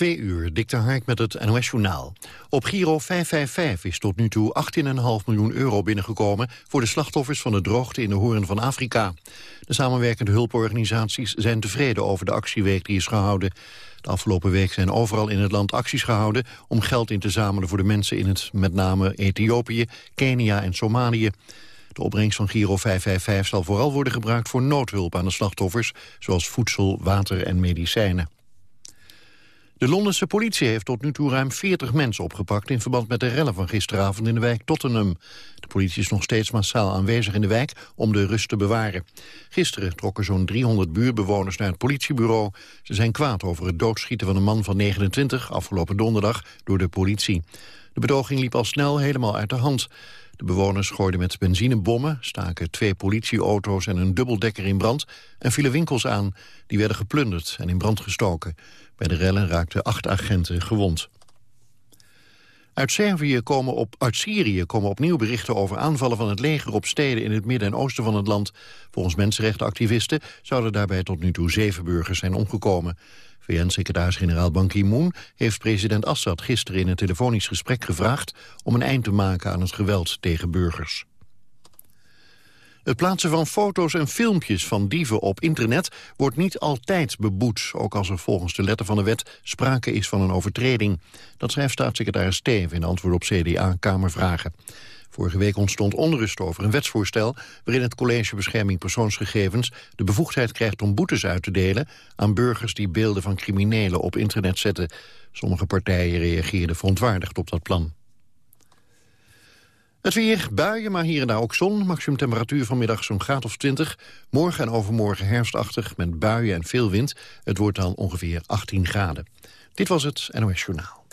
Twee uur, Dikte Hark met het NOS-journaal. Op Giro 555 is tot nu toe 18,5 miljoen euro binnengekomen... voor de slachtoffers van de droogte in de Hoorn van Afrika. De samenwerkende hulporganisaties zijn tevreden over de actieweek die is gehouden. De afgelopen week zijn overal in het land acties gehouden... om geld in te zamelen voor de mensen in het met name Ethiopië, Kenia en Somalië. De opbrengst van Giro 555 zal vooral worden gebruikt voor noodhulp aan de slachtoffers... zoals voedsel, water en medicijnen. De Londense politie heeft tot nu toe ruim 40 mensen opgepakt... in verband met de rellen van gisteravond in de wijk Tottenham. De politie is nog steeds massaal aanwezig in de wijk om de rust te bewaren. Gisteren trokken zo'n 300 buurbewoners naar het politiebureau. Ze zijn kwaad over het doodschieten van een man van 29... afgelopen donderdag door de politie. De bedoging liep al snel helemaal uit de hand. De bewoners gooiden met benzinebommen, staken twee politieauto's en een dubbeldekker in brand en vielen winkels aan. Die werden geplunderd en in brand gestoken. Bij de rellen raakten acht agenten gewond. Uit, Servië komen op, uit Syrië komen opnieuw berichten over aanvallen van het leger op steden in het midden en oosten van het land. Volgens mensenrechtenactivisten zouden daarbij tot nu toe zeven burgers zijn omgekomen. VN-secretaris-generaal Ban Ki-moon heeft president Assad gisteren in een telefonisch gesprek gevraagd om een eind te maken aan het geweld tegen burgers. Het plaatsen van foto's en filmpjes van dieven op internet wordt niet altijd beboet, ook als er volgens de letter van de wet sprake is van een overtreding. Dat schrijft staatssecretaris Steven in antwoord op CDA-Kamervragen. Vorige week ontstond onrust over een wetsvoorstel... waarin het College Bescherming Persoonsgegevens de bevoegdheid krijgt om boetes uit te delen... aan burgers die beelden van criminelen op internet zetten. Sommige partijen reageerden verontwaardigd op dat plan. Het weer, buien, maar hier en daar ook zon. Maximum temperatuur vanmiddag zo'n graad of 20. Morgen en overmorgen herfstachtig met buien en veel wind. Het wordt dan ongeveer 18 graden. Dit was het NOS Journaal.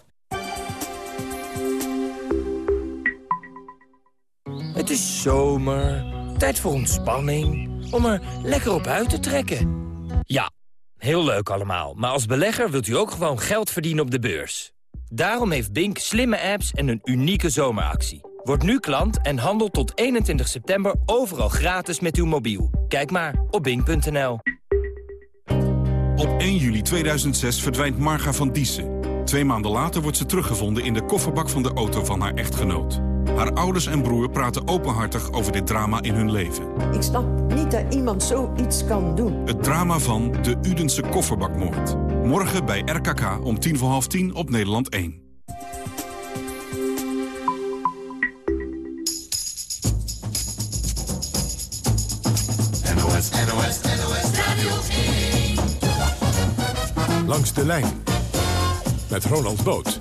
Het is zomer, tijd voor ontspanning, om er lekker op uit te trekken. Ja, heel leuk allemaal, maar als belegger wilt u ook gewoon geld verdienen op de beurs. Daarom heeft Bink slimme apps en een unieke zomeractie. Word nu klant en handel tot 21 september overal gratis met uw mobiel. Kijk maar op bink.nl. Op 1 juli 2006 verdwijnt Marga van Diessen. Twee maanden later wordt ze teruggevonden in de kofferbak van de auto van haar echtgenoot. Haar ouders en broer praten openhartig over dit drama in hun leven. Ik snap niet dat iemand zoiets kan doen. Het drama van de Udense kofferbakmoord. Morgen bij RKK om tien voor half tien op Nederland 1. NOS, NOS, NOS Radio 1. Langs de lijn met Ronald Boot.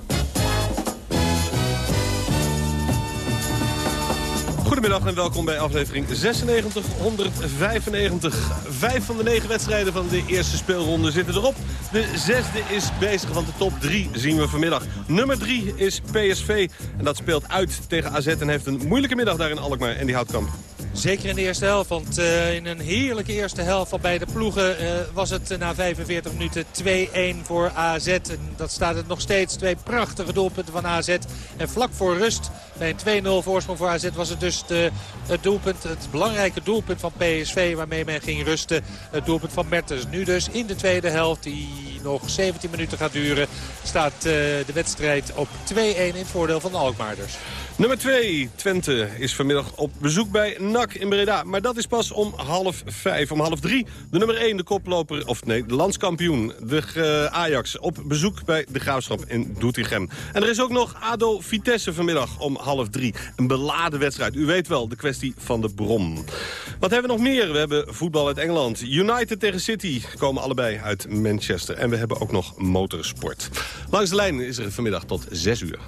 Goedemiddag en welkom bij aflevering 9695. Vijf van de negen wedstrijden van de eerste speelronde zitten erop. De zesde is bezig, want de top drie zien we vanmiddag. Nummer drie is PSV en dat speelt uit tegen AZ en heeft een moeilijke middag daar in Alkmaar. En die Houtkamp. Zeker in de eerste helft, want uh, in een heerlijke eerste helft van beide ploegen uh, was het uh, na 45 minuten 2-1 voor AZ. En dat staat het nog steeds. Twee prachtige doelpunten van AZ. En vlak voor rust, bij een 2-0 voorsprong voor AZ, was het dus de, het doelpunt, het belangrijke doelpunt van PSV waarmee men ging rusten. Het doelpunt van Mertens. Nu dus in de tweede helft, die nog 17 minuten gaat duren, staat de wedstrijd op 2-1 in voordeel van de Alkmaarders. Nummer 2, Twente, is vanmiddag op bezoek bij NAC in Breda. Maar dat is pas om half vijf. Om half drie de nummer 1, de koploper, of nee, de landskampioen, de uh, Ajax, op bezoek bij de Graafschap in Doetinchem. En er is ook nog ADO Vitesse vanmiddag om half drie. Een beladen wedstrijd. U weet wel, de kwestie van de bron. Wat hebben we nog meer? We hebben voetbal uit Engeland. United tegen City komen allebei uit Manchester. En we hebben ook nog motorsport. Langs de lijn is er vanmiddag tot zes uur.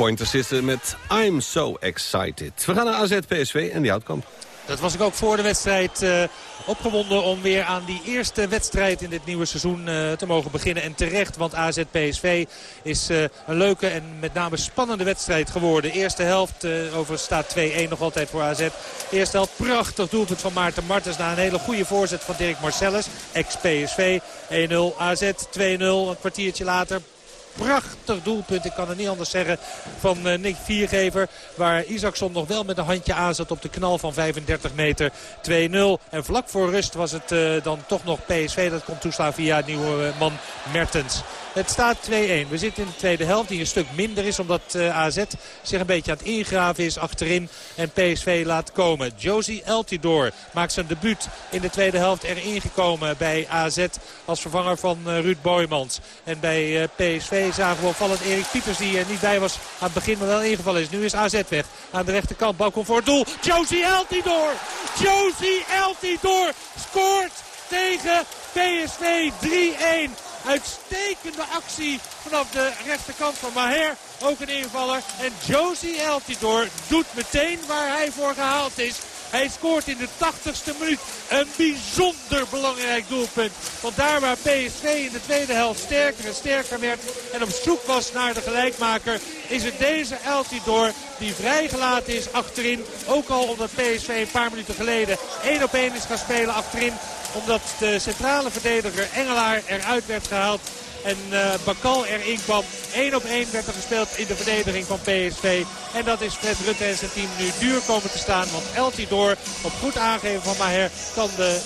De pointers zitten met I'm so excited. We gaan naar AZ PSV en die Houtkamp. Dat was ik ook voor de wedstrijd uh, opgewonden om weer aan die eerste wedstrijd in dit nieuwe seizoen uh, te mogen beginnen. En terecht, want AZ PSV is uh, een leuke en met name spannende wedstrijd geworden. Eerste helft, over staat 2-1 nog altijd voor AZ. Eerste helft, prachtig doelpunt van Maarten Martens na een hele goede voorzet van Dirk Marcellus. Ex-PSV, 1-0 AZ, 2-0 een kwartiertje later prachtig doelpunt, ik kan het niet anders zeggen, van uh, Nick Viergever. Waar Isaacson nog wel met een handje aanzet op de knal van 35 meter 2-0. En vlak voor rust was het uh, dan toch nog PSV dat komt toeslaan via nieuwe man Mertens. Het staat 2-1. We zitten in de tweede helft die een stuk minder is. Omdat uh, AZ zich een beetje aan het ingraven is achterin. En PSV laat komen. Josie Eltidoor maakt zijn debuut in de tweede helft erin gekomen bij AZ. Als vervanger van uh, Ruud Boymans. En bij uh, PSV zagen we opvallend Erik Pieters die er niet bij was aan het begin. Maar wel ingevallen is. Nu is AZ weg. Aan de rechterkant. Bal komt voor het doel. Josie Eltidoor. Josie Eltidoor scoort tegen PSV 3-1. Uitstekende actie vanaf de rechterkant van Maher. Ook een invaller. En Josie Eltidoor doet meteen waar hij voor gehaald is. Hij scoort in de 80ste minuut. Een bijzonder belangrijk doelpunt. Want daar waar PSV in de tweede helft sterker en sterker werd... en op zoek was naar de gelijkmaker... is het deze Eltidoor die vrijgelaten is achterin. Ook al omdat PSV een paar minuten geleden 1 op 1 is gaan spelen achterin omdat de centrale verdediger Engelaar eruit werd gehaald. En uh, Bakal erin kwam. 1 op 1 werd er gespeeld in de verdediging van PSV. En dat is Fred Rutte en zijn team nu duur komen te staan. Want Eltidoor op goed aangeven van Maher kan de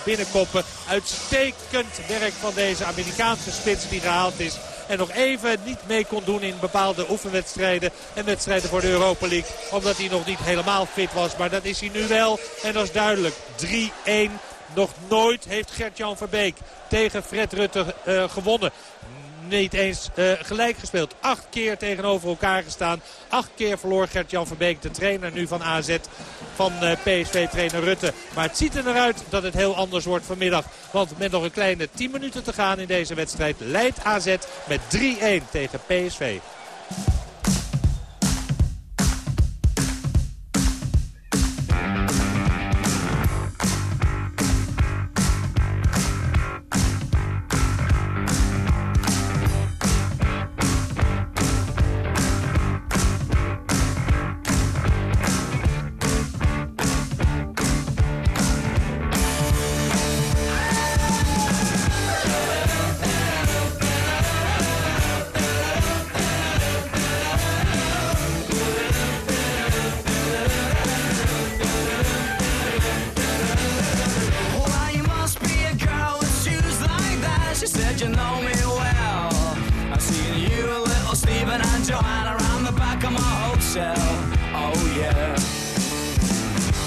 2-1 binnenkoppen. Uitstekend werk van deze Amerikaanse spits die gehaald is. En nog even niet mee kon doen in bepaalde oefenwedstrijden en wedstrijden voor de Europa League. Omdat hij nog niet helemaal fit was. Maar dat is hij nu wel. En dat is duidelijk. 3-1 nog nooit heeft Gert-Jan Verbeek tegen Fred Rutte uh, gewonnen niet eens uh, gelijk gespeeld. Acht keer tegenover elkaar gestaan. Acht keer verloor Gert-Jan Verbeek, de trainer nu van AZ, van uh, PSV-trainer Rutte. Maar het ziet er naar uit dat het heel anders wordt vanmiddag. Want met nog een kleine 10 minuten te gaan in deze wedstrijd leidt AZ met 3-1 tegen PSV. Joanne around the back of my hotel. Oh yeah.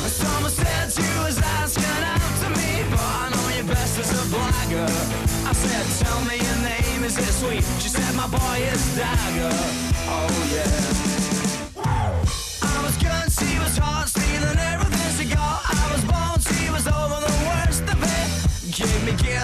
Someone said you was asking after me, but I know you best as a blagger. I said, tell me your name, is it sweet? She said, my boy is Dagger. Oh yeah. I was good, she was hot,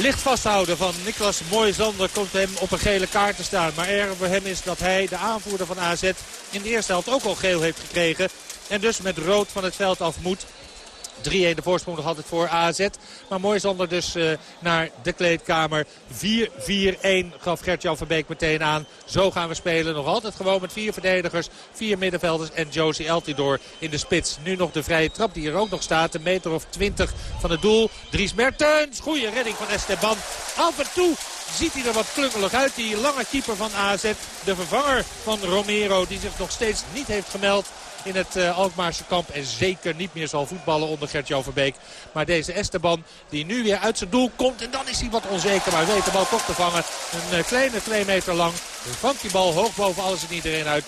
Licht vasthouden van Niklas Mooijzander komt hem op een gele kaart te staan. Maar erg voor hem is dat hij, de aanvoerder van AZ, in de eerste helft ook al geel heeft gekregen. En dus met rood van het veld af moet. 3-1 de voorsprong nog altijd voor AZ. Maar mooi zonder dus uh, naar de kleedkamer. 4-4-1 gaf Gert-Jan Verbeek meteen aan. Zo gaan we spelen. Nog altijd gewoon met vier verdedigers, vier middenvelders en Josie Eltidoor in de spits. Nu nog de vrije trap die er ook nog staat. Een meter of 20 van het doel. Dries Mertens. Goede redding van Esteban. Af en toe ziet hij er wat klungelig uit. Die lange keeper van AZ. De vervanger van Romero die zich nog steeds niet heeft gemeld in het uh, Alkmaarse kamp. En zeker niet meer zal voetballen onder Gert-Jan Verbeek. Maar deze Esteban die nu weer uit zijn doel komt. En dan is hij wat onzeker. Maar weet de bal toch te vangen. Een uh, kleine twee meter lang. Dan vangt die bal hoog boven alles en iedereen uit.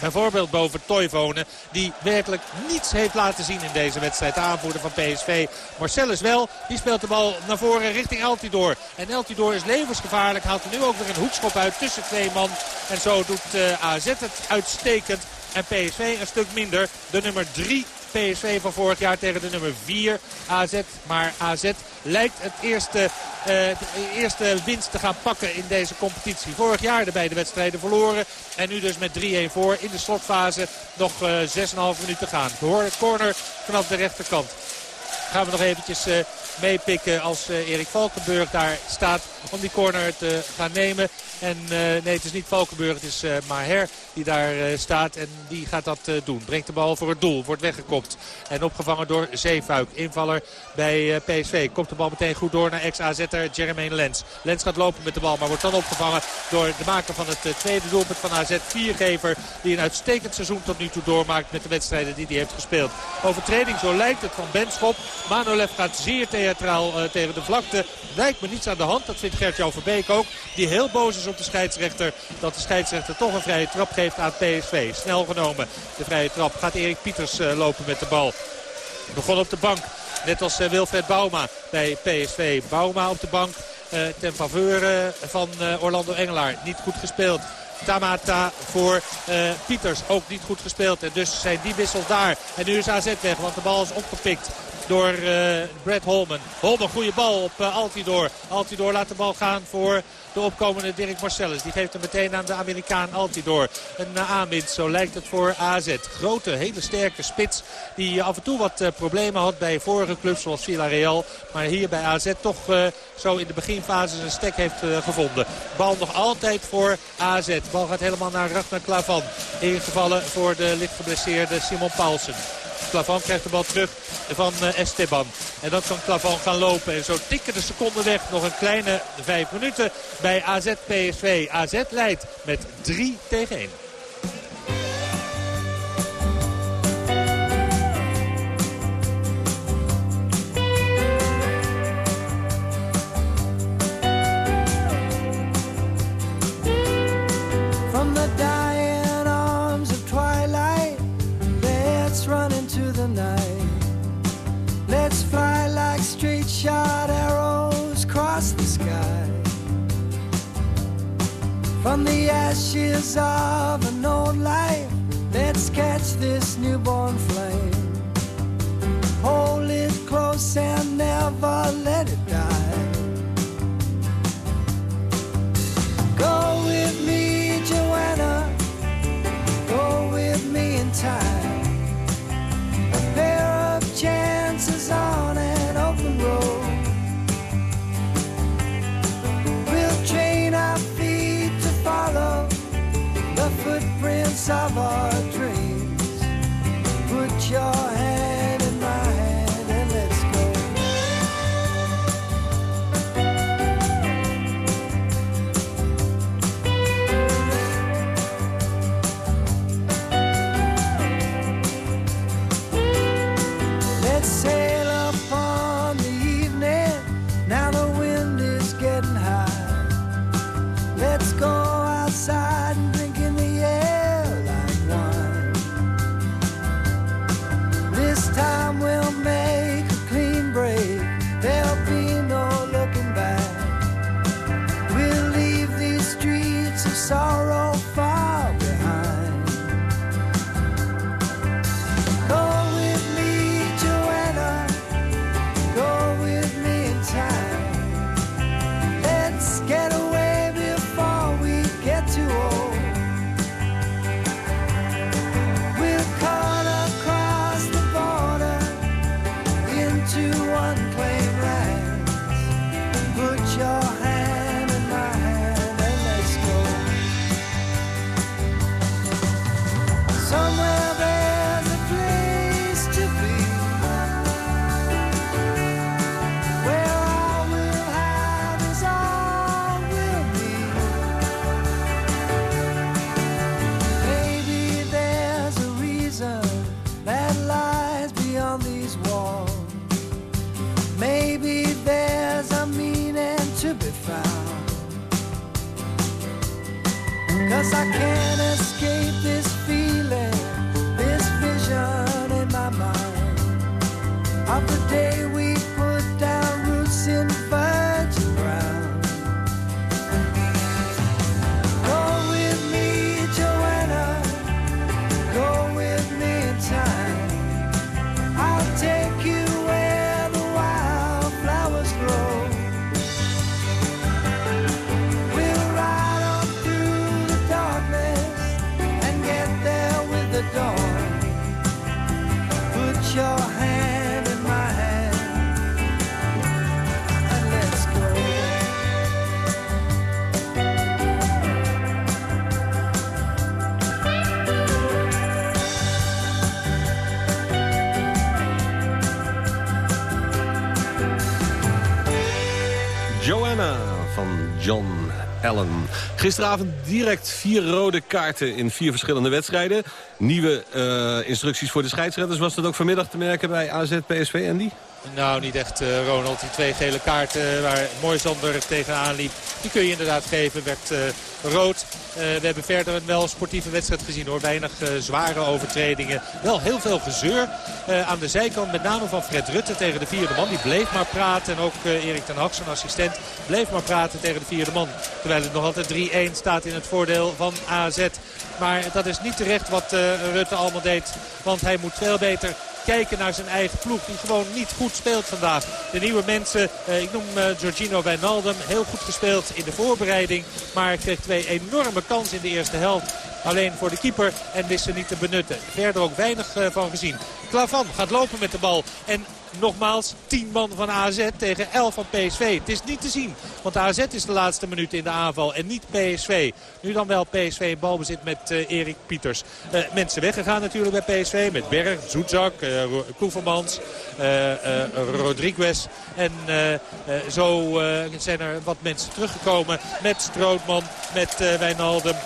Bijvoorbeeld boven Toivonen, die werkelijk niets heeft laten zien in deze wedstrijd. De aanvoerder van PSV. Marcellus wel, die speelt de bal naar voren richting Altidor. En Altidor is levensgevaarlijk, haalt er nu ook weer een hoekschop uit tussen twee man. En zo doet uh, AZ het uitstekend. En PSV een stuk minder. De nummer 3 PSV van vorig jaar tegen de nummer 4 AZ. Maar AZ lijkt het eerste, uh, de eerste winst te gaan pakken in deze competitie. Vorig jaar de beide wedstrijden verloren. En nu dus met 3-1 voor in de slotfase. Nog eh, 6,5 minuten gaan. De corner vanaf de rechterkant. Gaan we nog eventjes uh, meepikken als uh, Erik Valkenburg daar staat om die corner te gaan nemen. En uh, nee, het is niet Valkenburg, het is uh, Maher die daar staat. En die gaat dat doen. Brengt de bal voor het doel, wordt weggekopt. En opgevangen door Zeefuik, invaller bij PSV. Komt de bal meteen goed door naar ex-AZ'er Jermaine Lens. Lens gaat lopen met de bal, maar wordt dan opgevangen door de maker van het tweede doelpunt van AZ. Viergever die een uitstekend seizoen tot nu toe doormaakt met de wedstrijden die hij heeft gespeeld. Overtreding, zo lijkt het, van Benschop. Manolev gaat zeer theatraal tegen de vlakte. Lijkt me niets aan de hand, dat vindt Gert-Jan Verbeek ook. Die heel boos is op de scheidsrechter. Dat de scheidsrechter toch een vrije trap geeft aan PSV. Snel genomen de vrije trap. Gaat Erik Pieters uh, lopen met de bal. Begon op de bank. Net als uh, Wilfred Bauma bij PSV. Bauma op de bank uh, ten faveur van Orlando Engelaar. Niet goed gespeeld. Tamata voor Pieters. Ook niet goed gespeeld. En dus zijn die wissels daar. En nu is AZ weg, want de bal is opgepikt door uh, Brad Holman. Holman, goede bal op uh, Altidor. Altidor laat de bal gaan voor de opkomende Dirk Marcellus. Die geeft hem meteen aan de Amerikaan Altidor. Een uh, aanwinst, zo lijkt het voor AZ. Grote, hele sterke spits die af en toe wat problemen had bij vorige clubs zoals Villarreal. Maar hier bij AZ toch zo in de beginfase zijn stek heeft gevonden. Bal nog altijd voor AZ. Bal gaat helemaal naar Ragnar Klavan. Ingevallen voor de licht geblesseerde Simon Paulsen. Klavan krijgt de bal terug van eh, Esteban. En dan kan Klavan gaan lopen. En zo tikken de seconden weg. Nog een kleine vijf minuten bij AZ PSV. AZ leidt met 3 tegen 1. Joanna van John Allen. Gisteravond direct vier rode kaarten in vier verschillende wedstrijden. Nieuwe uh, instructies voor de scheidsrechters. Was dat ook vanmiddag te merken bij AZ PSV, Andy? Nou, niet echt, uh, Ronald. Die twee gele kaarten waar Moisander tegenaan liep... die kun je inderdaad geven. Werd uh, rood. We hebben verder een wel sportieve wedstrijd gezien hoor. Weinig zware overtredingen. Wel heel veel gezeur aan de zijkant. Met name van Fred Rutte tegen de vierde man. Die bleef maar praten. En ook Erik ten Hag, zijn assistent, bleef maar praten tegen de vierde man. Terwijl het nog altijd 3-1 staat in het voordeel van AZ. Maar dat is niet terecht wat Rutte allemaal deed. Want hij moet veel beter kijken naar zijn eigen ploeg. Die gewoon niet goed speelt vandaag. De nieuwe mensen, eh, ik noem uh, Giorgino Wijnaldum, heel goed gespeeld in de voorbereiding. Maar kreeg twee enorme kansen in de eerste helft. Alleen voor de keeper en wist ze niet te benutten. Verder ook weinig van gezien. Klavan gaat lopen met de bal. En nogmaals 10 man van AZ tegen 11 van PSV. Het is niet te zien. Want AZ is de laatste minuut in de aanval en niet PSV. Nu dan wel PSV in balbezit met uh, Erik Pieters. Uh, mensen weggegaan natuurlijk bij PSV. Met Berg, Zoetzak, uh, Koevermans, Rodriguez. En zo zijn er wat mensen teruggekomen. Met Strootman, met Wijnaldum.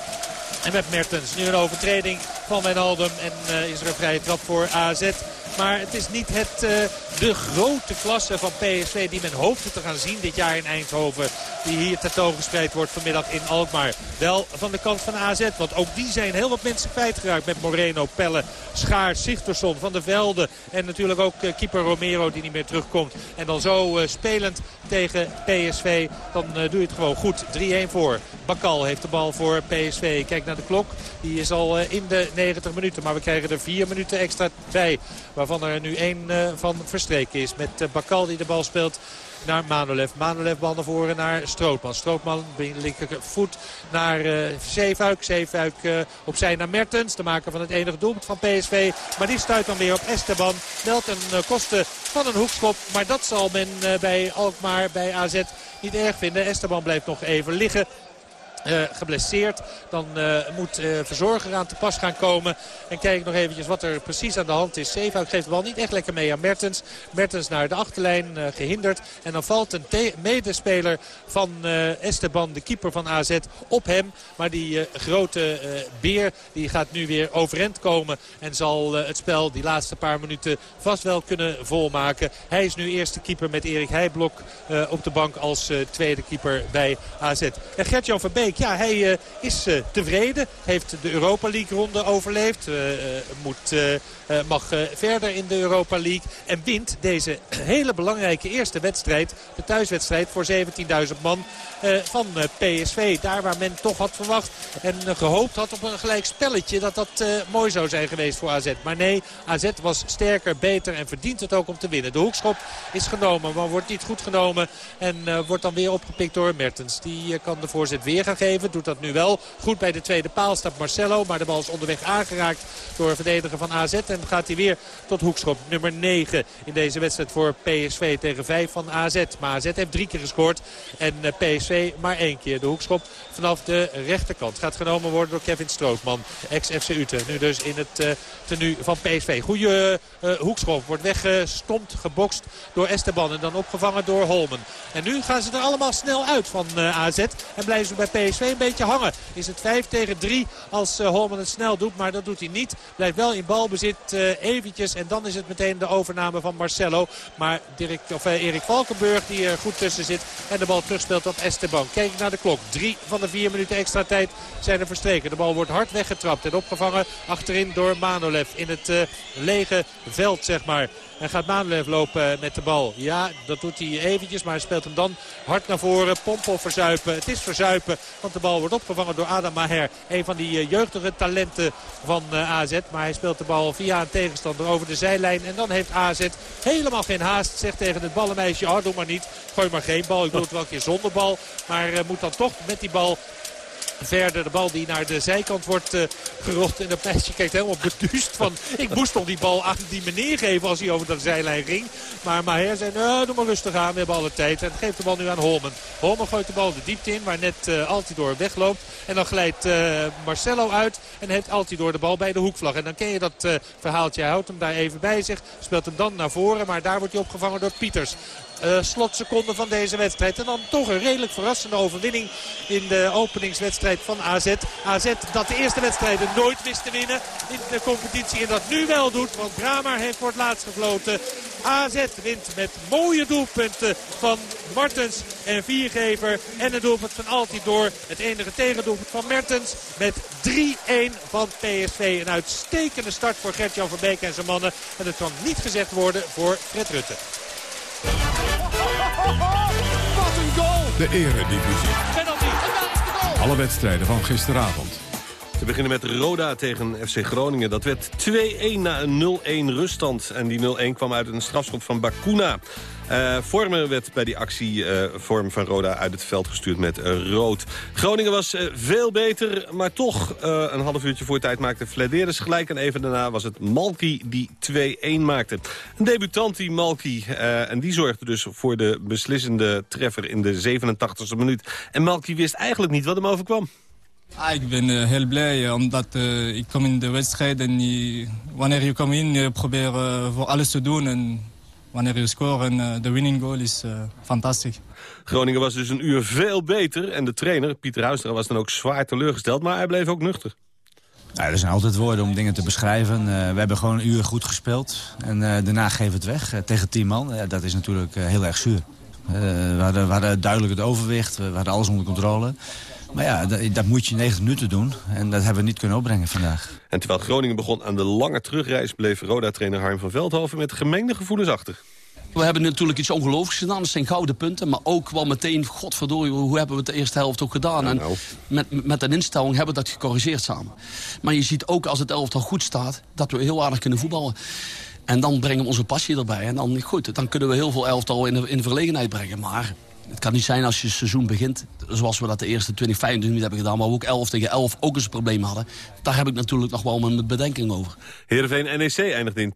En met Mertens. Nu een overtreding van Wijnaldum. En is er een vrije trap voor AZ. Maar het is niet het, uh, de grote klasse van PSV die men hoopte te gaan zien dit jaar in Eindhoven. Die hier tentoongespreid wordt vanmiddag in Alkmaar. Wel van de kant van AZ. Want ook die zijn heel wat mensen kwijtgeraakt. Met Moreno, Pelle, Schaar, Sigtersson, Van der Velde. En natuurlijk ook uh, keeper Romero die niet meer terugkomt. En dan zo spelend tegen PSV. Dan doe je het gewoon goed. 3-1 voor. Bakal heeft de bal voor PSV. Kijk naar de klok. Die is al in de 90 minuten. Maar we krijgen er 4 minuten extra bij. Waarvan er nu één uh, van verstreken is. Met uh, Bakal die de bal speelt naar Manolev. Manolev bal naar voren naar Strootman. Strootman linkervoet naar uh, Zeefuik. Zeefuik uh, opzij naar Mertens. De maker van het enige doelpunt van PSV. Maar die stuit dan weer op Esteban. Meldt een uh, kosten van een hoekschop. Maar dat zal men bij Alkmaar, bij AZ niet erg vinden. Esteban blijft nog even liggen. Uh, geblesseerd. Dan uh, moet uh, verzorger aan te pas gaan komen. En kijk nog eventjes wat er precies aan de hand is. Zeefout geeft de bal niet echt lekker mee aan Mertens. Mertens naar de achterlijn gehinderd. En dan valt een medespeler van Esteban, de keeper van AZ, op hem. Maar die grote beer die gaat nu weer overend komen. En zal het spel die laatste paar minuten vast wel kunnen volmaken. Hij is nu eerste keeper met Erik Heijblok op de bank als tweede keeper bij AZ. En Gert-Jan Verbeek ja, hij uh, is uh, tevreden. Heeft de Europa League ronde overleefd. Uh, moet, mag verder in de Europa League. En wint deze hele belangrijke eerste wedstrijd. De thuiswedstrijd voor 17.000 man van PSV. Daar waar men toch had verwacht en gehoopt had op een gelijk spelletje. Dat dat mooi zou zijn geweest voor AZ. Maar nee, AZ was sterker, beter en verdient het ook om te winnen. De hoekschop is genomen, maar wordt niet goed genomen. En wordt dan weer opgepikt door Mertens. Die kan de voorzet weer gaan Doet dat nu wel. Goed bij de tweede paal staat Marcelo. Maar de bal is onderweg aangeraakt door verdediger van AZ. En gaat hij weer tot hoekschop nummer 9 in deze wedstrijd voor PSV tegen 5 van AZ. Maar AZ heeft drie keer gescoord. En eh, PSV maar één keer. De hoekschop vanaf de rechterkant gaat genomen worden door Kevin Strootman. Ex-FC Utrecht. Nu dus in het uh, tenue van PSV. Goede uh, hoekschop. Wordt weggestompt, gebokst door Esteban. En dan opgevangen door Holmen. En nu gaan ze er allemaal snel uit van AZ. En blijven ze bij PSV PSV een beetje hangen. Is het 5 tegen 3 als uh, Holman het snel doet. Maar dat doet hij niet. Blijft wel in balbezit uh, eventjes. En dan is het meteen de overname van Marcelo. Maar Dirk, of, uh, Erik Valkenburg die er goed tussen zit. En de bal terugspeelt op Esteban. Kijk naar de klok. Drie van de vier minuten extra tijd zijn er verstreken. De bal wordt hard weggetrapt en opgevangen achterin door Manolev. In het lege veld zeg maar. En gaat Manolev lopen met de bal. Ja, dat doet hij eventjes. Maar hij speelt hem dan hard naar voren. Pompo verzuipen. Het is verzuipen. Want de bal wordt opgevangen door Adam Maher. Een van die eh, jeugdige talenten van eh, AZ. Maar hij speelt de bal via een tegenstander over de zijlijn. En dan heeft AZ helemaal geen haast. Zegt tegen het ballenmeisje, oh doe maar niet. Gooi maar geen bal. Ik doe het wel een keer zonder bal. Maar uh, moet dan toch met die bal verder. De bal die naar de zijkant wordt uh, gerold. En dat meisje kijkt helemaal beduust van... ik moest toch die bal aan die meneer geven als hij over de zijlijn ging. Maar Maher zei, nou, doe maar rustig aan. We hebben alle tijd. En geeft de bal nu aan Holmen. Holmen gooit de bal de diepte in waar net uh, wegloopt. En dan glijdt uh, Marcelo uit en heeft Altidor de bal bij de hoekvlag. En dan ken je dat verhaaltje. Houdt hem daar even bij zich. Speelt hem dan naar voren. Maar daar wordt hij opgevangen door Pieters uh, slotseconden van deze wedstrijd. En dan toch een redelijk verrassende overwinning in de openingswedstrijd van AZ. AZ dat de eerste wedstrijden nooit wist te winnen in de competitie. En dat nu wel doet, want Brama heeft voor het laatst gefloten. AZ wint met mooie doelpunten van Martens en Viergever. En het doelpunt van Altidor. Het enige tegendoelpunt van Mertens. Met 3-1 van PSV. Een uitstekende start voor Gert-Jan Verbeek en zijn mannen. En het kan niet gezegd worden voor Fred Rutte. Wat een goal! De eredivisie. Penalty. Alle wedstrijden van gisteravond. We beginnen met Roda tegen FC Groningen. Dat werd 2-1 na een 0-1 ruststand. En die 0-1 kwam uit een strafschop van Bakuna. Uh, werd bij die actie uh, vorm van Roda uit het veld gestuurd met rood. Groningen was veel beter, maar toch een half uurtje voor tijd maakte Flederis gelijk. En even daarna was het Malki die 2-1 maakte. Een debutant die Malki. en die zorgde dus voor de beslissende treffer in de 87e minuut. En Malki wist eigenlijk niet wat hem overkwam. Ah, ik ben uh, heel blij omdat uh, ik kom in de wedstrijd en wanneer je komt in, je probeert voor alles te doen. En wanneer je scoort en de winning goal is fantastisch. Groningen was dus een uur veel beter en de trainer, Pieter Huistra, was dan ook zwaar teleurgesteld. Maar hij bleef ook nuchter. Ja, er zijn altijd woorden om dingen te beschrijven. we hebben gewoon een uur goed gespeeld en daarna geven het weg tegen tien man. dat is natuurlijk heel erg zuur. we, hadden, we hadden duidelijk het overwicht, we hadden alles onder controle. Maar ja, dat, dat, moet je 90 minuten doen. En dat hebben we niet kunnen opbrengen vandaag. En terwijl Groningen begon aan de lange terugreis... bleef Roda-trainer Harm van Veldhoven met gemengde gevoelens achter. We hebben natuurlijk iets ongelooflijks gedaan. Dat zijn gouden punten. Maar ook wel meteen, godverdorie, hoe hebben we het de eerste helft ook gedaan? En nou. met, met een instelling hebben we dat gecorrigeerd samen. Maar je ziet ook als het elftal goed staat... dat we heel aardig kunnen voetballen. En dan brengen we onze passie erbij. En dan, goed, dan kunnen we heel veel elftal in de, in de verlegenheid brengen. Maar het kan niet zijn als je seizoen begint, zoals we dat de eerste 20, 25 minuten hebben gedaan... maar we ook 11 tegen 11 ook eens een probleem hadden. Daar heb ik natuurlijk nog wel mijn bedenking over. Heerenveen NEC eindigde in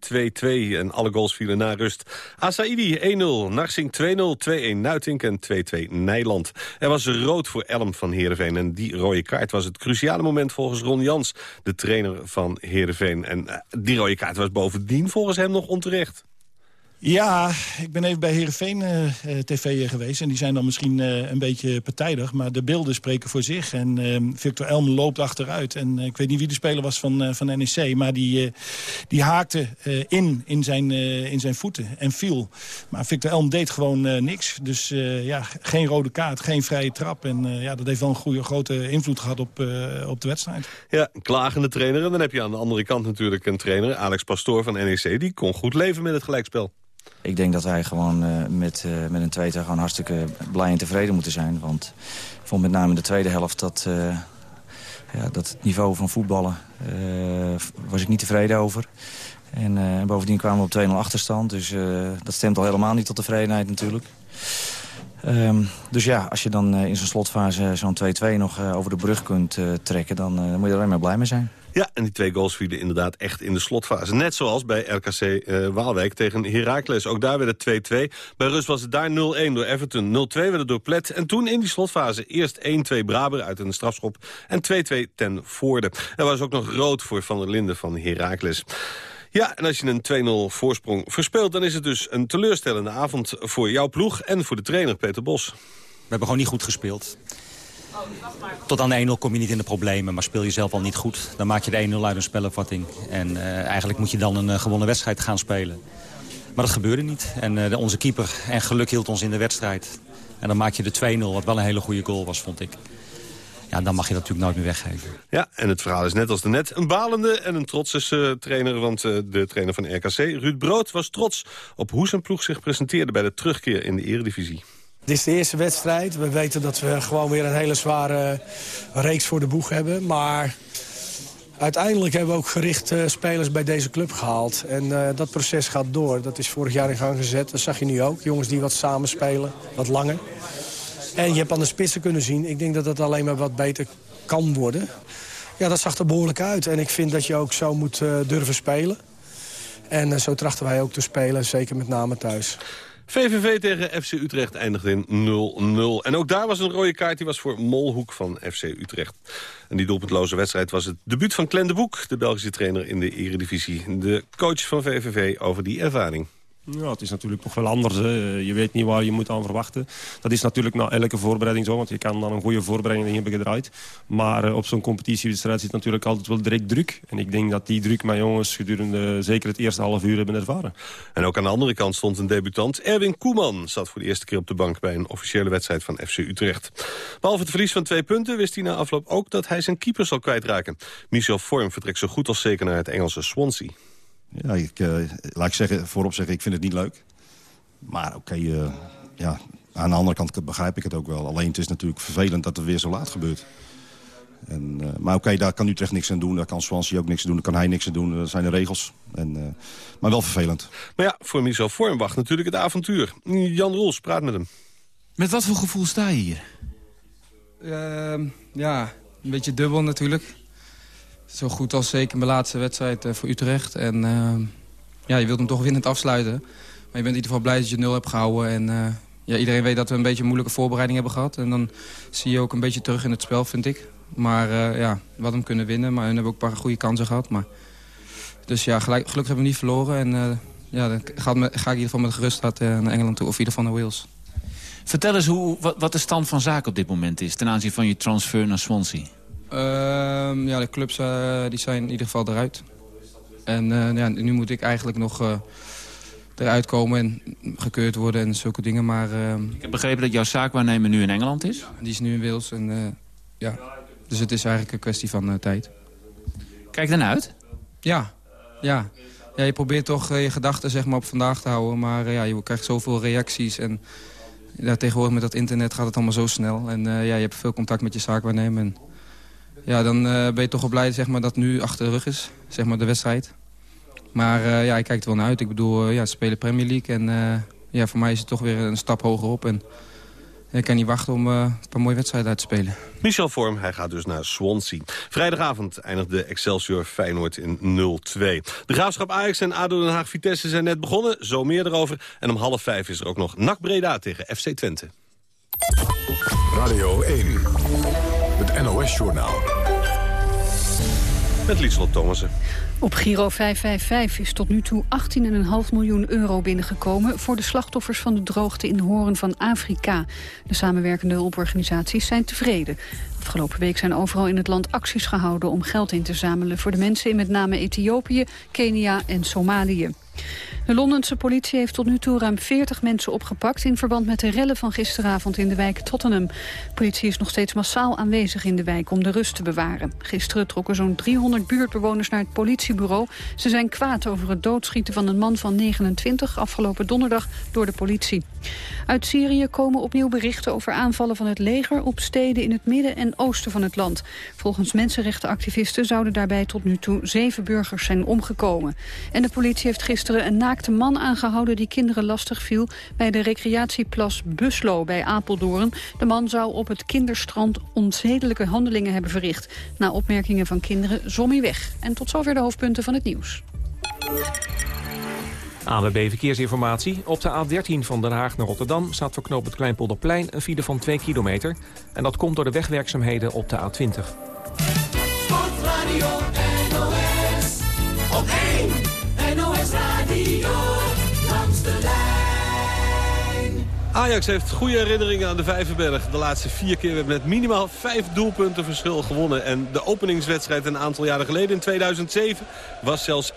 2-2 en alle goals vielen na rust. Asaidi 1-0, Narsing 2-0, 2-1 Nuitink en 2-2 Nijland. Er was rood voor Elm van Heerenveen en die rode kaart was het cruciale moment volgens Ron Jans... de trainer van Heerenveen. En uh, die rode kaart was bovendien volgens hem nog onterecht. Ja, ik ben even bij Heerenveen uh, TV geweest. En die zijn dan misschien een beetje partijdig. Maar de beelden spreken voor zich. En uh, Victor Elm loopt achteruit. En ik weet niet wie de speler was van, van NEC. Maar die, die haakte in, in zijn, in zijn voeten en viel. Maar Victor Elm deed gewoon niks. Dus ja, geen rode kaart, geen vrije trap. En ja, dat heeft wel een goede, grote invloed gehad op, op de wedstrijd. Ja, een klagende trainer. En dan heb je aan de andere kant natuurlijk een trainer, Alex Pastoor van NEC. Die kon goed leven met het gelijkspel. Ik denk dat wij gewoon uh, met, uh, met een tweede gewoon hartstikke blij en tevreden moeten zijn. Want ik vond met name in de tweede helft dat, uh, ja, dat het niveau van voetballen was ik niet tevreden over. En bovendien kwamen we op 2-0 achterstand. Dus dat stemt al helemaal niet tot tevredenheid natuurlijk. Um, dus ja, als je dan in zo'n slotfase zo'n 2-2 nog over de brug kunt trekken... Dan moet je er alleen maar blij mee zijn. Ja, en die twee goals vielen inderdaad echt in de slotfase. Net zoals bij RKC uh, eh, Waalwijk tegen Heracles. Ook daar werd het 2-2. Bij Rus was het daar 0-1 door Everton. 0-2 werd het door Plet. En toen in die slotfase eerst 1-2 Braber uit een strafschop. En 2-2 ten voorde. Er was ook nog rood voor Van der Linden van Heracles. Ja, en als je een 2-0 voorsprong verspeelt... dan is het dus een teleurstellende avond voor jouw ploeg... en voor de trainer Peter Bos. We hebben gewoon niet goed gespeeld. Tot aan de 1-0 kom je niet in de problemen, maar speel je zelf al niet goed. Dan maak je de 1-0 uit een spelopvatting. En uh, eigenlijk moet je dan een uh, gewonnen wedstrijd gaan spelen. Maar dat gebeurde niet. En uh, onze keeper en geluk hield ons in de wedstrijd. En dan maak je de 2-0, wat wel een hele goede goal was, vond ik. Ja, dan mag je dat natuurlijk nooit meer weggeven. Ja, en het verhaal is net als de net. Een balende en een trotse trainer. Want de trainer van RKC, Ruud Brood, was trots op hoe zijn ploeg zich presenteerde... bij de terugkeer in de eredivisie. Dit is de eerste wedstrijd. We weten dat we gewoon weer een hele zware reeks voor de boeg hebben. Maar uiteindelijk hebben we ook gericht spelers bij deze club gehaald. En uh, dat proces gaat door. Dat is vorig jaar in gang gezet. Dat zag je nu ook. Jongens die wat samen spelen, wat langer. En je hebt aan de spitsen kunnen zien. Ik denk dat dat alleen maar wat beter kan worden. Ja, dat zag er behoorlijk uit. En ik vind dat je ook zo moet durven spelen. En zo trachten wij ook te spelen, zeker met name thuis. VVV tegen FC Utrecht eindigde in 0-0. En ook daar was een rode kaart, die was voor Molhoek van FC Utrecht. En die doelpuntloze wedstrijd was het debuut van Glenn de Boek... de Belgische trainer in de eredivisie. De coach van VVV over die ervaring. Ja, het is natuurlijk toch wel anders. Je weet niet waar je moet aan verwachten. Dat is natuurlijk na elke voorbereiding zo, want je kan dan een goede voorbereiding hebben gedraaid. Maar uh, op zo'n competitiewedstrijd zit natuurlijk altijd wel direct druk. En ik denk dat die druk mijn jongens gedurende zeker het eerste half uur hebben ervaren. En ook aan de andere kant stond een debutant. Erwin Koeman zat voor de eerste keer op de bank bij een officiële wedstrijd van FC Utrecht. Behalve het verlies van twee punten wist hij na afloop ook dat hij zijn keeper zal kwijtraken. Michel Vorm vertrekt zo goed als zeker naar het Engelse Swansea. Ja, ik, uh, laat ik zeggen, voorop zeggen, ik vind het niet leuk. Maar oké, okay, uh, ja, aan de andere kant begrijp ik het ook wel. Alleen het is natuurlijk vervelend dat het weer zo laat gebeurt. En, uh, maar oké, okay, daar kan Utrecht niks aan doen. Daar kan Swansea ook niks aan doen. Daar kan hij niks aan doen. Dat zijn de regels. En, maar wel vervelend. Maar ja, voor Michel Vorm wacht natuurlijk het avontuur. Jan Roels, praat met hem. Met wat voor gevoel sta je hier? Ehm, ja, een beetje dubbel natuurlijk zo goed als zeker mijn laatste wedstrijd uh, voor Utrecht. En uh, ja, je wilt hem toch winnend afsluiten. Maar je bent in ieder geval blij dat je nul hebt gehouden. En uh, ja, iedereen weet dat we een beetje een moeilijke voorbereiding hebben gehad. En dan zie je ook een beetje terug in het spel, vind ik. Maar ja, we hadden hem kunnen winnen. Maar we hebben ook een paar goede kansen gehad. Maar... Dus ja, gelukkig hebben we niet verloren. En ja, dan ga, ik in ieder geval met gerustheid naar Engeland toe. Of in ieder geval naar Wales. Vertel eens hoe, wat, wat de stand van zaken op dit moment is... ten aanzien van je transfer naar Swansea. Uh, ja, de clubs uh, die zijn in ieder geval eruit. En uh, ja, nu moet ik eigenlijk nog uh, eruit komen en gekeurd worden en zulke dingen. Maar, ehm, ik heb begrepen dat jouw zaakwaarnemer nu in Engeland is? die is nu in Wales. En, ja. Dus het is eigenlijk een kwestie van tijd. Kijk dan uit? Ja, ja. ja je probeert toch je gedachten zeg maar, op vandaag te houden. Maar ja, je krijgt zoveel reacties en... Ja, tegenwoordig met dat internet gaat het allemaal zo snel. En ja, je hebt veel contact met je zaakwaarnemer. En, ja, dan uh, ben je toch wel blij zeg maar, dat nu achter de rug is, zeg maar, de wedstrijd. Maar uh, ja, ik kijk er wel naar uit. Ik bedoel, uh, ja, spelen Premier League. En ja, voor mij is het toch weer een stap hoger op. En ik kan niet wachten om een paar mooie wedstrijden uit te spelen. Michel Vorm, hij gaat dus naar Swansea. Vrijdagavond eindigde Excelsior Feyenoord in 0-2. De Graafschap Ajax en ADO Den Haag Vitesse zijn net begonnen. Zo meer erover. En om half vijf is er ook nog NAC Breda tegen FC Twente. Radio 1. NOS-journaal. Met Lieslot Thomassen. Op Giro 555 is tot nu toe 18,5 miljoen euro binnengekomen... voor de slachtoffers van de droogte in de horen van Afrika. De samenwerkende hulporganisaties zijn tevreden. Afgelopen week zijn overal in het land acties gehouden... om geld in te zamelen voor de mensen in met name Ethiopië, Kenia en Somalië. De Londense politie heeft tot nu toe ruim 40 mensen opgepakt... in verband met de rellen van gisteravond in de wijk Tottenham. De politie is nog steeds massaal aanwezig in de wijk om de rust te bewaren. Gisteren trokken zo'n 300 buurtbewoners naar het Ze zijn kwaad over het doodschieten van een man van 29... afgelopen donderdag door de politie. Uit Syrië komen opnieuw berichten over aanvallen van het leger... op steden in het midden en oosten van het land. Volgens mensenrechtenactivisten zouden daarbij tot nu toe zeven burgers zijn omgekomen. En de politie heeft gisteren een naakte man aangehouden die kinderen lastig viel bij de recreatieplas Buslo bij Apeldoorn. De man zou op het kinderstrand onzedelijke handelingen hebben verricht. Na opmerkingen van kinderen zom hij weg. En tot zover de hoofdpunten van het nieuws. ANWB Verkeersinformatie. Op de A13 van Den Haag naar Rotterdam staat voor knoop het Kleinpolderplein een file van 2 kilometer. En dat komt door de wegwerkzaamheden op de A20. Sportradio NOS op 1 NOS Radio Ajax heeft goede herinneringen aan de Vijverberg. De laatste vier keer met minimaal vijf doelpunten verschil gewonnen. En de openingswedstrijd een aantal jaren geleden in 2007 was zelfs 1-8.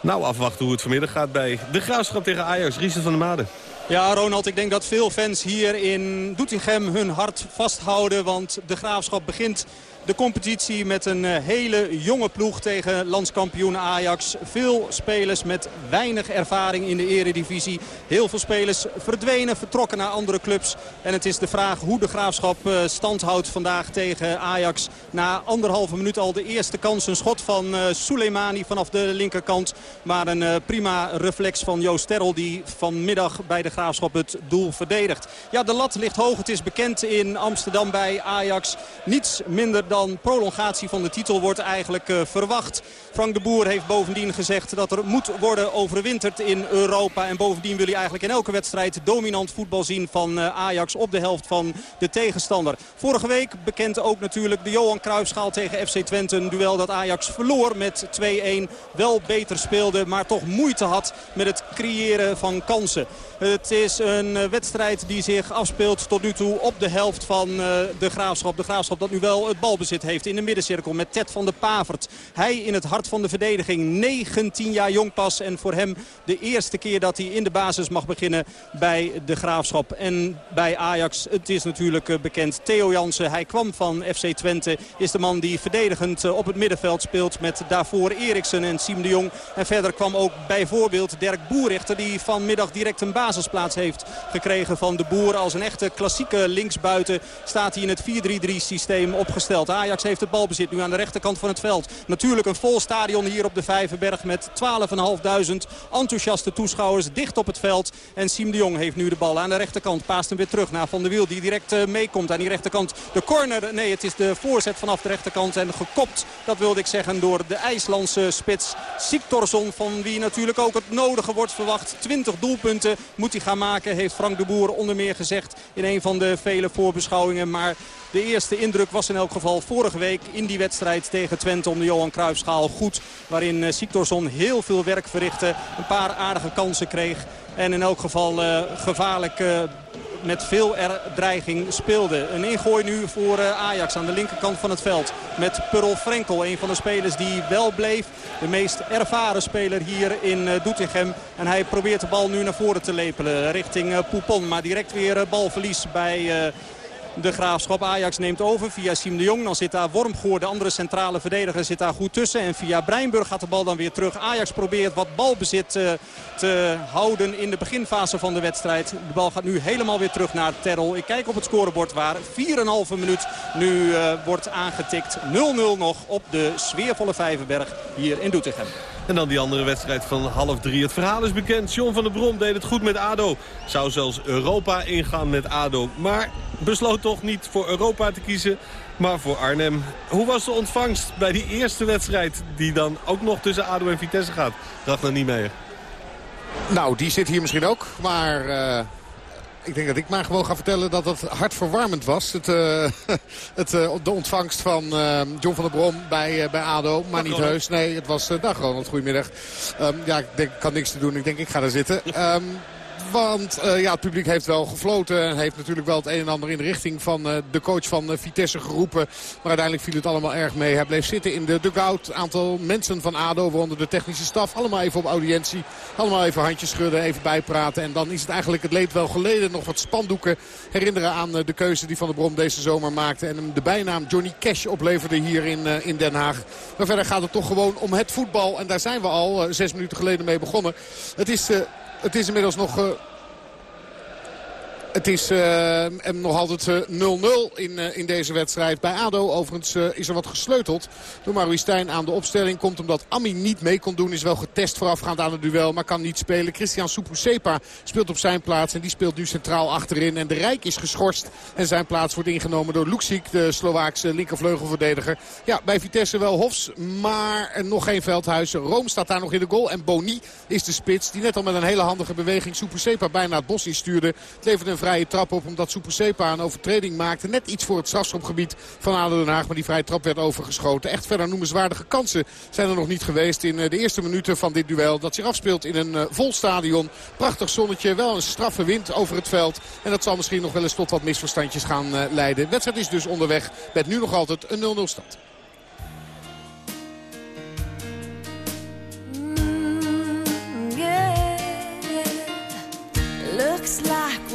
Nou, afwachten hoe het vanmiddag gaat bij de Graafschap tegen Ajax. Riesen van der Made. Ja, Ronald, ik denk dat veel fans hier in Doetinchem hun hart vasthouden. Want de Graafschap begint de competitie met een eh, hele jonge ploeg tegen landskampioen Ajax. Veel spelers met weinig ervaring in de eredivisie. Heel veel spelers verdwenen, vertrokken naar andere clubs. En het is de vraag hoe de Graafschap eh, stand houdt vandaag tegen Ajax. Na anderhalve minuut al de eerste kans. Een schot van uh, Soleimani vanaf de linkerkant. Maar een prima reflex van Joost Terrel die vanmiddag bij de Graafschap het doel verdedigt. Ja, de lat ligt hoog. Het is bekend in Amsterdam bij Ajax. Niets minder dan prolongatie van de titel wordt eigenlijk uh, verwacht. Frank de Boer heeft bovendien gezegd dat er moet worden overwinterd in Europa. En bovendien wil hij eigenlijk in elke wedstrijd dominant voetbal zien van uh, Ajax op de helft van de tegenstander. Vorige week bekend ook natuurlijk de Johan Cruijffschaal tegen FC Twente. Een duel dat Ajax verloor met 2-1. Wel beter speelde, maar toch moeite had met het creëren van kansen. Het is een eh, wedstrijd die zich afspeelt tot nu toe op de helft van uh, de Graafschap. De Graafschap dat nu wel het balbezit heeft in de middencirkel met Ted van de Pavert. Hij in het hart van de verdediging. 19 jaar jong pas en voor hem de eerste keer dat hij in de basis mag beginnen bij de Graafschap. En bij Ajax, het is natuurlijk uh, bekend, Theo Jansen. Hij kwam van FC Twente, is de man die verdedigend op het middenveld speelt met daarvoor Eriksen en Siem de Jong. En verder kwam ook bijvoorbeeld Dirk Boerichter die vanmiddag direct een basis basisplaats heeft gekregen van de Boer. Als een echte klassieke linksbuiten staat hij in het 4-3-3 systeem opgesteld. Ajax heeft het balbezit nu aan de rechterkant van het veld. Natuurlijk een vol stadion hier op de Vijverberg met 12.500 enthousiaste toeschouwers dicht op het veld. En Siem de Jong heeft nu de bal aan de rechterkant. Paast hem weer terug naar Van der Wiel die direct uh, meekomt aan die rechterkant. De corner, nee het is de voorzet vanaf de rechterkant en gekopt. Dat wilde ik zeggen door de IJslandse spits Siktorsson van wie natuurlijk ook het nodige wordt verwacht. 20 doelpunten moet hij gaan maken. Heeft Frank de Boer onder meer gezegd in een van de vele voorbeschouwingen. Maar de eerste indruk was in elk geval vorige week in die wedstrijd tegen Twente om de Johan Cruijffschaal goed. Waarin uh, Siktorsson heel veel werk verrichtte. Een paar aardige kansen kreeg. En in elk geval uh, gevaarlijk uh, met veel dreiging speelde. Een ingooi nu voor Ajax aan de linkerkant van het veld. Met Purl Frenkel, een van de spelers die wel bleef. De meest ervaren speler hier in Doetinchem. En hij probeert de bal nu naar voren te lepelen richting Poupon. Maar direct weer balverlies bij de Graafschap. Ajax neemt over via Siem de Jong. Dan zit daar Wormgoor, de andere centrale verdediger, zit daar goed tussen. En via Breinburg gaat de bal dan weer terug. Ajax probeert wat balbezit uh, te houden in de beginfase van de wedstrijd. De bal gaat nu helemaal weer terug naar Terrel. Ik kijk op het scorebord waar 4,5 minuut nu uh, wordt aangetikt. 0-0 nog op de sfeervolle Vijverberg hier in Doetinchem. En dan die andere wedstrijd van half drie. Het verhaal is bekend. John van der Brom deed het goed met ADO. Zou zelfs Europa ingaan met ADO. Maar besloot toch niet voor Europa te kiezen, maar voor Arnhem. Hoe was de ontvangst bij die eerste wedstrijd die dan ook nog tussen ADO en Vitesse gaat? Ragnar niet meer. Nou, die zit hier misschien ook. Maar uh, ik denk dat ik maar gewoon ga vertellen dat het hartverwarmend was. Het, uh, het, uh, de ontvangst van uh, John van der Brom bij, bij ADO. Maar niet heus. Nee, het was... dag Ronald, goedemiddag. Um, ja, ik denk, ik kan niks te doen. Ik denk, ik ga daar zitten. Um, want uh, ja, het publiek heeft wel gefloten. En heeft natuurlijk wel het een en ander in de richting van uh, de coach van uh, Vitesse geroepen. Maar uiteindelijk viel het allemaal erg mee. Hij bleef zitten in de dugout. aantal mensen van ADO, waaronder de technische staf. Allemaal even op audiëntie. Allemaal even handjes schudden, even bijpraten. En dan is het eigenlijk het leed wel geleden. Nog wat spandoeken herinneren aan de keuze die Van der Brom deze zomer maakte. En hem de bijnaam Johnny Cash opleverde hier in, in Den Haag. Maar verder gaat het toch gewoon om het voetbal. En daar zijn we al zes minuten geleden mee begonnen. Het is... Het is inmiddels nog... Het is uh, nog altijd 0-0 uh, in, uh, in deze wedstrijd. Bij ADO overigens is er wat gesleuteld door Marouis Stijn aan de opstelling. Komt omdat Ami niet mee kon doen. Is wel getest voorafgaand aan het duel, maar kan niet spelen. Christian Supusepa speelt op zijn plaats en die speelt nu centraal achterin. En de Rijk is geschorst en zijn plaats wordt ingenomen door Luxic, de Slovaakse linkervleugelverdediger. Ja, bij Vitesse wel Hofs, maar nog geen Veldhuizen. Room staat daar nog in de goal en Boni is de spits die net al met een hele handige beweging Supusepa bijna het bos instuurde. Het levert een vrije trap op omdat Supusepa een overtreding maakte. Net iets voor het strafschopgebied van ADO Den Haag. Maar die vrije trap werd overgeschoten. Echt verder noemenswaardige kansen zijn er nog niet geweest in de eerste minuten van dit duel. Dat zich afspeelt in een vol stadion. Prachtig zonnetje. Wel een straffe wind over het veld. En dat zal misschien nog wel eens tot wat misverstandjes gaan leiden. De wedstrijd is dus onderweg met nu nog altijd een 0-0 stand.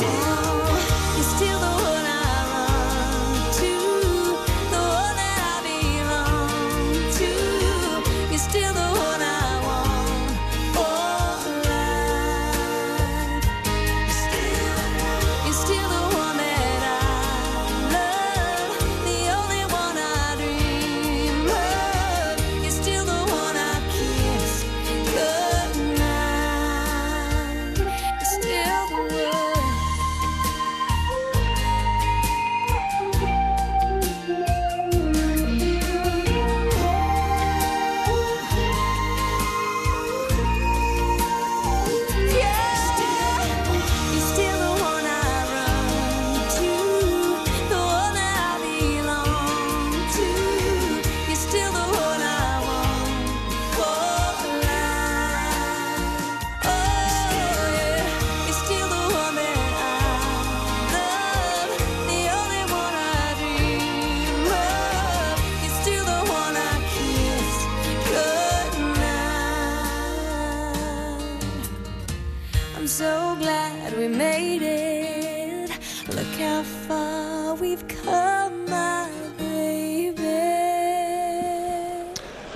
Still,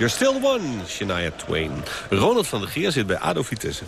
You're still one, Shania Twain. Ronald van der Geer zit bij ADO Vitesse.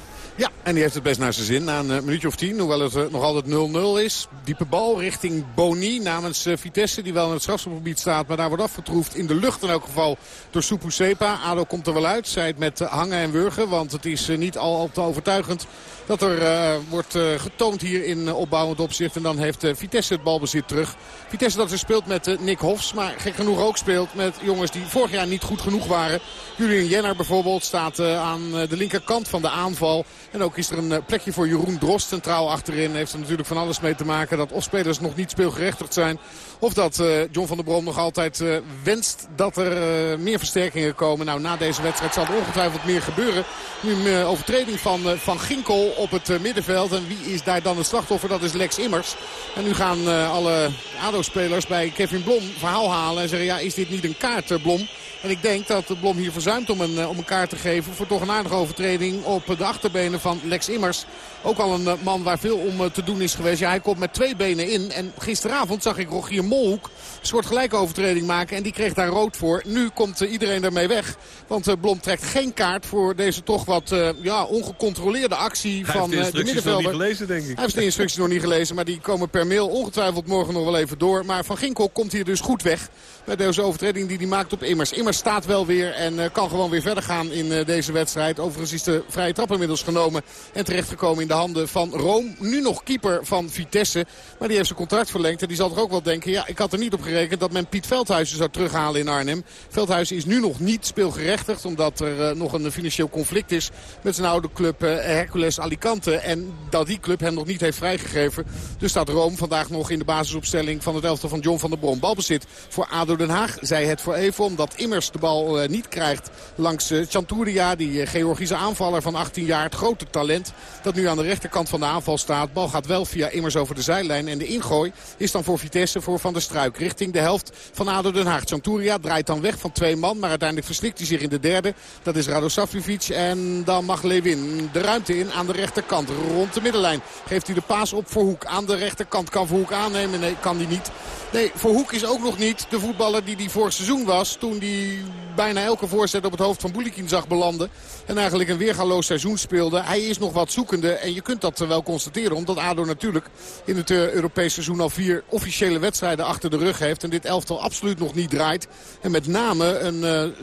En die heeft het best naar zijn zin na een eh, minuutje of tien. Hoewel het eh, nog altijd 0-0 is. Diepe bal richting Boni namens eh, Vitesse. Die wel in het strafschopgebied staat. Maar daar wordt afgetroefd in de lucht in elk geval door Supu Sepa. ADO komt er wel uit. Zij het met hangen en wurgen. Want het is niet al te overtuigend dat er wordt getoond hier in opbouwend opzicht. En dan heeft Vitesse het balbezit terug. Vitesse dat er speelt met Nick Hofs. Maar gek genoeg ook speelt met jongens die vorig jaar niet goed genoeg waren. Julian Jenner bijvoorbeeld staat aan de linkerkant van de aanval. En ook is er een eh, plekje voor Jeroen Drost centraal achterin. Heeft er natuurlijk van alles mee te maken dat of spelers nog niet speelgerechtigd zijn. Of dat eh, John van der Brom nog altijd eh, wenst dat er meer versterkingen komen. Nou, na deze wedstrijd zal er ongetwijfeld meer gebeuren. Nu een overtreding van, van Ginkel op het middenveld. En wie is daar dan het slachtoffer? Dat is Lex Immers. En nu gaan alle ADO-spelers bij Kevin Blom verhaal halen. En zeggen, ja, is dit niet een kaart, Blom? En ik denk dat Blom hier verzuimt om een, om een kaart te geven... voor toch een aardige overtreding op de achterbenen van Lex Immers. Ook al een eh, man waar veel om eh, te doen is geweest. Ja, hij komt met twee benen in. En gisteravond zag ik Rogier Molhoek een soort gelijke overtreding maken. En die kreeg daar rood voor. Nu komt eh, iedereen daarmee weg. Want Blom trekt geen kaart voor deze toch wat ja, ongecontroleerde actie Hij van de de instructies nog middenvelder. niet gelezen, denk ik. Hij heeft de instructies nog niet gelezen, maar die komen per mail ongetwijfeld morgen nog wel even door. Maar Van Ginkel komt hier dus goed weg bij deze overtreding die hij maakt op Immers. Immers staat wel weer en kan gewoon weer verder gaan in deze wedstrijd. Overigens is de vrije trap inmiddels genomen en terechtgekomen in de handen van Room. Nu nog keeper van Vitesse, maar die heeft zijn contract verlengd. En die zal toch ook wel denken, ja, ik had er niet op gerekend dat men Piet Veldhuizen zou terughalen in Arnhem. Veldhuizen is nu nog niet speelgerechtigd, omdat er eh, nog een financieel conflict is met zijn oude club eh, Hercules Alicante. En dat die club hem nog niet heeft vrijgegeven. Dus staat Room vandaag nog in de basisopstelling van het elftal van John van der Brom. Balbezit voor ADO Den Haag. Zij het voor even omdat Immers de bal eh, niet krijgt langs Chanturia. Die Georgische aanvaller van 18 jaar. Het grote talent. Dat nu aan de rechterkant van de aanval staat. Bal gaat wel via Immers over de zijlijn. En de ingooi is dan voor Vitesse voor Van der Struik. Richting de helft van ADO Den Haag. Chanturia draait dan weg van twee man. Maar uiteindelijk verslikt hij zich in de derde. Dat is Radosavljevic. En dan mag Lewin de ruimte in aan de rechterkant. Rond de middenlijn geeft hij de paas op voor Hoek. Aan de rechterkant kan Voor Hoek aannemen. Nee, kan hij niet. Nee, voor Hoek is ook nog niet de voetballer die die vorig seizoen was. Toen hij bijna elke voorzet op het hoofd van Boulikin zag belanden. En eigenlijk een weergaloos seizoen speelde. Hij is nog wat zoekende. En je kunt dat wel constateren. Omdat ADO natuurlijk in het uh, Europees seizoen al vier officiële wedstrijden achter de rug heeft. En dit elftal absoluut nog niet draait. En met name een...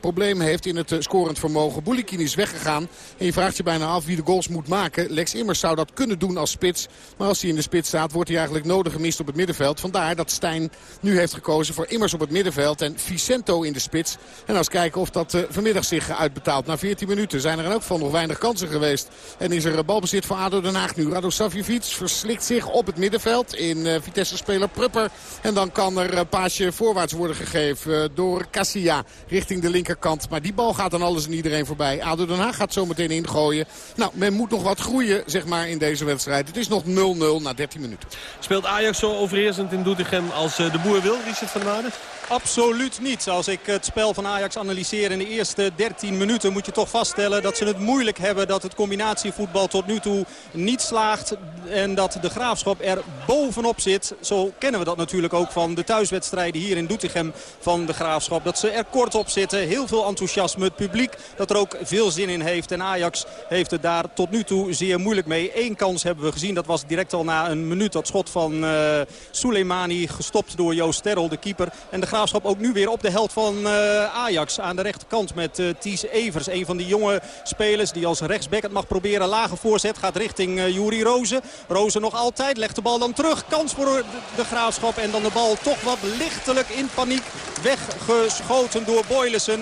Probleem heeft in het uh, scorend vermogen. Boulikin is weggegaan. En je vraagt je bijna af wie de goals moet maken. Lex Immers zou dat kunnen doen als spits. Maar als hij in de spits staat, wordt hij eigenlijk nodig gemist op het middenveld. Vandaar dat Stijn nu heeft gekozen voor Immers op het middenveld. En Vicento in de spits. En als kijken of dat uh, vanmiddag zich uitbetaalt. Na 14 minuten zijn er in elk geval nog weinig kansen geweest. En is er balbezit voor ADO Den Haag nu. Rado Savjevic verslikt zich op het middenveld. In Vitesse-speler Prupper. En dan kan er een paasje voorwaarts worden gegeven door Cassia richting de linkerkant. Maar die bal gaat dan alles en iedereen voorbij. ADO Den Haag gaat zo meteen ingooien. Nou, men moet nog wat groeien, zeg maar, in deze wedstrijd. Het is nog 0-0 na 13 minuten. Speelt Ajax zo overheersend in Doetinchem als de boer wil, Richard van Waarden? Absoluut niet. Als ik het spel van Ajax analyseer in de eerste 13 minuten... moet je toch vaststellen dat ze het moeilijk hebben. Dat het combinatievoetbal tot nu toe niet slaagt. En dat de Graafschap er bovenop zit. Zo kennen we dat natuurlijk ook van de thuiswedstrijden hier in Doetinchem van de Graafschap. Dat ze er kort op zitten. Heel veel enthousiasme. Het publiek dat er ook veel zin in heeft. En Ajax heeft het daar tot nu toe zeer moeilijk mee. Eén kans hebben we gezien. Dat was direct al na een minuut. Dat schot van uh, Soleimani gestopt door Joost Terrel, de keeper. En de Graafschap ook nu weer op de helft van uh, Ajax. Aan de rechterkant met uh, Ties Evers. Een van die jonge spelers die als rechtsback het mag proberen. Lage voorzet gaat richting uh, Juri Rozen. Rozen nog altijd. Legt de bal dan terug. Kans voor de, Graafschap. En dan de bal toch wat lichtelijk in paniek weggeschoten door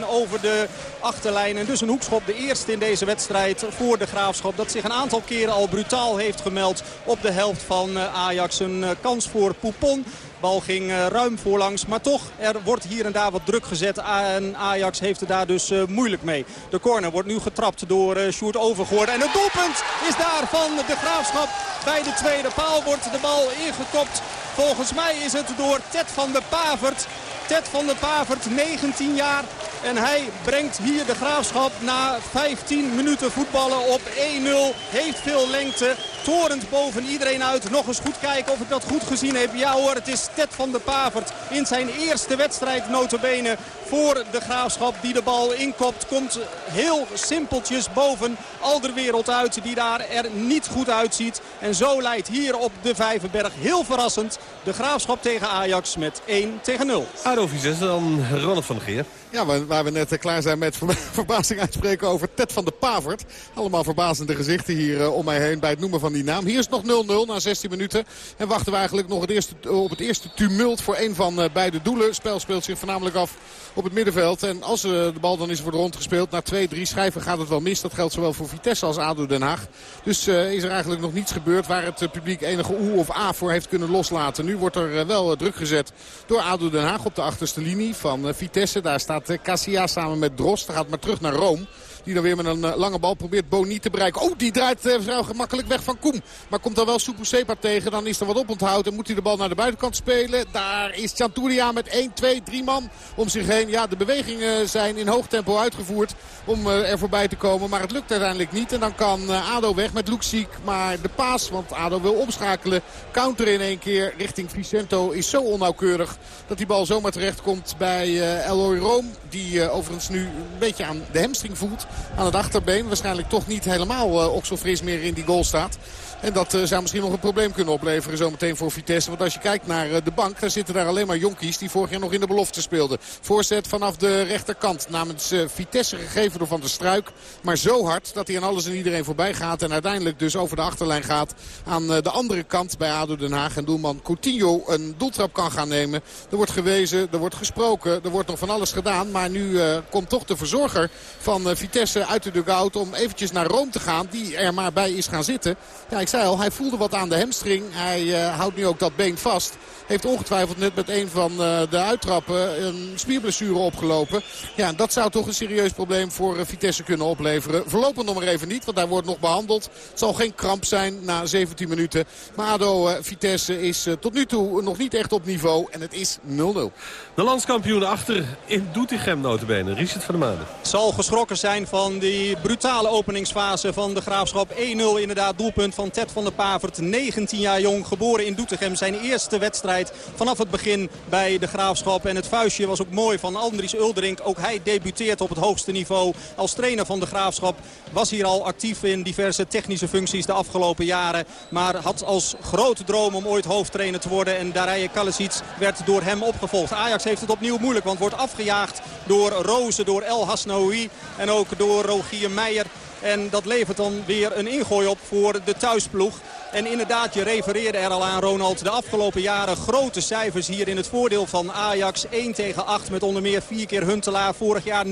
Over de achterlijn. En dus een hoekschop. De eerste in deze wedstrijd voor de Graafschap. Dat zich een aantal keren al brutaal heeft gemeld op de helft van Ajax. Een kans voor Poupon. Bal ging uh, ruim voorlangs. Maar toch, er wordt hier en daar wat druk gezet. En Ajax heeft het daar dus moeilijk mee. De corner wordt nu getrapt door Sjoerd Overgoord. En het doelpunt is daar van de Graafschap. Bij de tweede paal wordt de bal ingekopt. Volgens mij is het door Ted van de Pavert. Ted van de Pavert, 19 jaar. En hij brengt hier de Graafschap na 15 minuten voetballen op 1-0. Heeft veel lengte. Torend boven iedereen uit. Nog eens goed kijken of ik dat goed gezien heb. Ja hoor, het is Ted van de Pavert in zijn eerste wedstrijd notabene voor de Graafschap die de bal inkopt. Komt heel simpeltjes boven Alderwereld uit die daar er niet goed uitziet. En zo leidt hier op de Vijverberg heel verrassend de Graafschap tegen Ajax met 1 tegen 0. ADO dan Ronald van der Geer. Ja, waar, we net klaar zijn met verbazing uitspreken over Ted van de Pavert. Allemaal verbazende gezichten hier uh, om mij heen bij het noemen van die naam. Hier is nog 0-0 na 16 minuten. En wachten we eigenlijk nog het eerste, op het eerste tumult voor een van beide doelen. Het spel speelt zich voornamelijk af op het middenveld. En als de bal dan is voor de rond gespeeld. Na 2-3 schijven gaat het wel mis. Dat geldt zowel voor Vitesse als ADO Den Haag. Dus is er eigenlijk nog niets gebeurd waar het publiek enige oe of a voor heeft kunnen loslaten. Nu wordt er wel druk gezet door ADO Den Haag op de achterste linie van Vitesse. Daar staat Cassia samen met Drost. Gaat maar terug naar Rome. Die dan weer met een lange bal probeert Boni te bereiken. Oh, die draait uh, vrij gemakkelijk weg van Koem. Maar komt dan wel Sepa tegen. Dan is er wat oponthoud. En moet hij de bal naar de buitenkant spelen. Daar is Chanturia met 1, 2, 3 man om zich heen. Ja, de bewegingen zijn in hoog tempo uitgevoerd om uh, er voorbij te komen. Maar het lukt uiteindelijk niet. En dan kan ADO weg met Luxiek. Maar de paas, want ADO wil omschakelen. Counter in één keer richting Vicento is zo onnauwkeurig. Dat die bal zomaar terecht komt bij Eloy Room. Die overigens nu een beetje aan de hamstring voelt aan het achterbeen. Waarschijnlijk toch niet helemaal uh, okselfris meer in die goal staat. En dat uh, zou misschien nog een probleem kunnen opleveren zometeen voor Vitesse. Want als je kijkt naar uh, de bank, dan zitten daar alleen maar jonkies die vorig jaar nog in de belofte speelden. Voorzet vanaf de rechterkant namens uh, Vitesse gegeven door Van der Struik. Maar zo hard dat hij aan alles en iedereen voorbij gaat. En uiteindelijk dus over de achterlijn gaat aan de andere kant bij ADO Den Haag. En doelman Coutinho een doeltrap kan gaan nemen. Er wordt gewezen, er wordt gesproken, er wordt nog van alles gedaan. Maar nu komt toch de verzorger van Vitesse uit de dugout om eventjes naar Rome te gaan. Die er maar bij is gaan zitten. Ja, ik zei al, hij voelde wat aan de hamstring. Hij eh, houdt nu ook dat been vast. Heeft ongetwijfeld net met een van eh, de uittrappen een spierblessure opgelopen. Ja, dat zou toch een serieus probleem voor eh, Vitesse kunnen opleveren. Voorlopig nog maar even niet, want hij wordt nog behandeld. Het zal geen kramp zijn na 17 minuten. Maar ADO Vitesse is tot nu toe nog niet echt op niveau. En het is 0-0. De landskampioen achter in Doetinchem notabene. Richard van der Maanden. Zal geschrokken zijn van die brutale openingsfase van de Graafschap. 1-0 inderdaad, doelpunt van Ted van der Pavert. 19 jaar jong, geboren in Doetinchem. Zijn eerste wedstrijd vanaf het begin bij de Graafschap. En het vuistje was ook mooi van Andries Ulderink. Ook hij debuteert op het hoogste niveau als trainer van de Graafschap. Was hier al actief in diverse technische functies de afgelopen jaren. Maar had als grote droom om ooit hoofdtrainer te worden. En Darije Kalisic werd door hem opgevolgd. Ajax heeft het opnieuw moeilijk, want wordt afgejaagd door Rozen, door El Hasnaoui en ook door Rogier Meijer. En dat levert dan weer een ingooi op voor de thuisploeg. En inderdaad, je refereerde er al aan, Ronald. De afgelopen jaren grote cijfers hier in het voordeel van Ajax. 1 tegen 8 met onder meer vier keer Huntelaar. Vorig jaar 0-5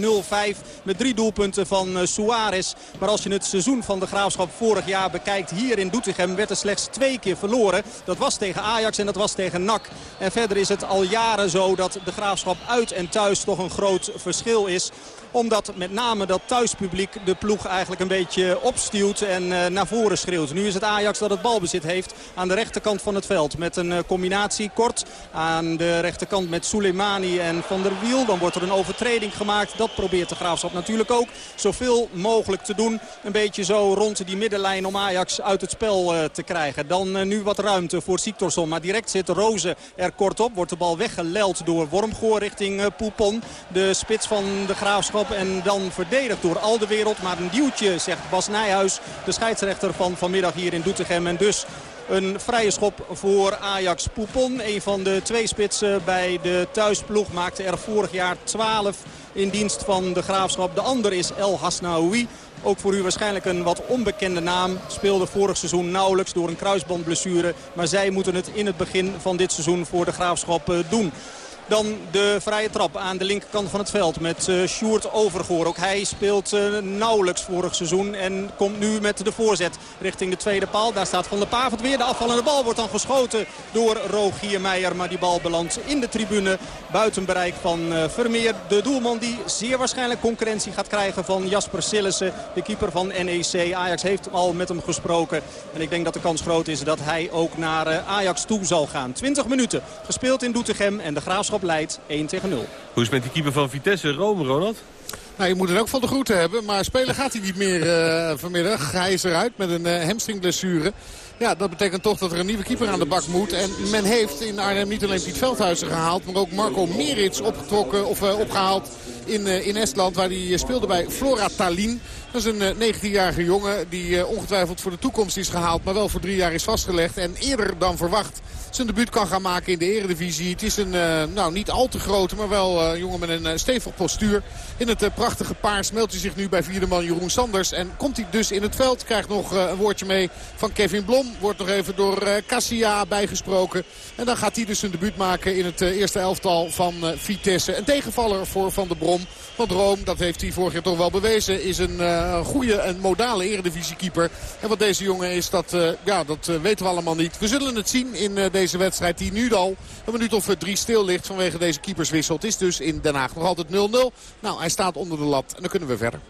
met drie doelpunten van uh, Suarez. Maar als je het seizoen van de Graafschap vorig jaar bekijkt... hier in Doetinchem werd er slechts twee keer verloren. Dat was tegen Ajax en dat was tegen NAC. En verder is het al jaren zo dat de Graafschap uit en thuis toch een groot verschil is omdat met name dat thuispubliek de ploeg eigenlijk een beetje opstuwt en uh, naar voren schreeuwt. Nu is het Ajax dat het balbezit heeft aan de rechterkant van het veld. Met een uh, combinatie kort aan de rechterkant met Soleimani en Van der Wiel. Dan wordt er een overtreding gemaakt. Dat probeert de Graafschap natuurlijk ook zoveel mogelijk te doen. Een beetje zo rond die middenlijn om Ajax uit het spel uh, te krijgen. Dan nu wat ruimte voor Siktorsson. Maar direct zit Rozen er kort op. Wordt de bal weggeleld door Wormgoor richting Poupon. De spits van de Graafschap en dan verdedigd door al de wereld. Maar een duwtje, zegt Bas Nijhuis, de scheidsrechter van vanmiddag hier in Doetinchem. Dus een vrije schop voor Ajax Poupon. Een van de twee spitsen bij de thuisploeg maakte er vorig jaar 12 in dienst van de Graafschap. De ander is El Hasnaoui. Ook voor u waarschijnlijk een wat onbekende naam. Speelde vorig seizoen nauwelijks door een kruisbandblessure. Maar zij moeten het in het begin van dit seizoen voor de Graafschap doen. Dan de vrije trap aan de linkerkant van het veld met uh, Sjoerd Overgoor. Ook hij speelt uh, nauwelijks vorig seizoen en komt nu met de voorzet richting de tweede paal. Daar staat Van der Pavert weer. De afvallende bal wordt dan geschoten door Rogier Meijer. Maar die bal belandt in de tribune buiten bereik van uh, Vermeer. De doelman die zeer waarschijnlijk concurrentie gaat krijgen van Jasper Sillissen. De keeper van NEC. Ajax heeft al met hem gesproken. En ik denk dat de kans groot is dat hij ook naar Ajax toe zal gaan. 20 minuten gespeeld in Doetinchem en de Graafschap leidt 1 tegen 0. Hoe is het met die keeper van Vitesse, Rome, Ronald? Nou, je moet het ook van de groeten hebben. Maar spelen gaat hij niet meer uh, vanmiddag. Hij is eruit met een uh, hamstringblessure. Ja, dat betekent toch dat er een nieuwe keeper aan de bak moet. En men heeft in Arnhem niet alleen Piet Veldhuizen gehaald... maar ook Marco Merits opgetrokken, of, uh, opgehaald in, in Estland... waar hij speelde bij Flora Tallinn. Dat is een 19-jarige jongen die ongetwijfeld voor de toekomst is gehaald... maar wel voor drie jaar is vastgelegd. En eerder dan verwacht zijn debuut kan gaan maken in de eredivisie. Het is een nou, niet al te grote, maar wel een jongen met een stevig postuur. In het prachtige paars meldt hij zich nu bij vierde man Jeroen Sanders. En komt hij dus in het veld. Krijgt nog een woordje mee van Kevin Blom. Wordt nog even door Cassia bijgesproken. En dan gaat hij dus zijn debuut maken in het eerste elftal van Vitesse. Een tegenvaller voor Van der Brom. Want Room, dat heeft hij vorig jaar toch wel bewezen, is een goede en modale eredivisiekeeper. En wat deze jongen is, dat, ja, dat weten we allemaal niet. We zullen het zien in deze wedstrijd die nu al een minuut of drie stil ligt vanwege deze keeperswissel. Het is dus in Den Haag nog altijd 0-0. Nou, hij staat onder de lat en dan kunnen we verder.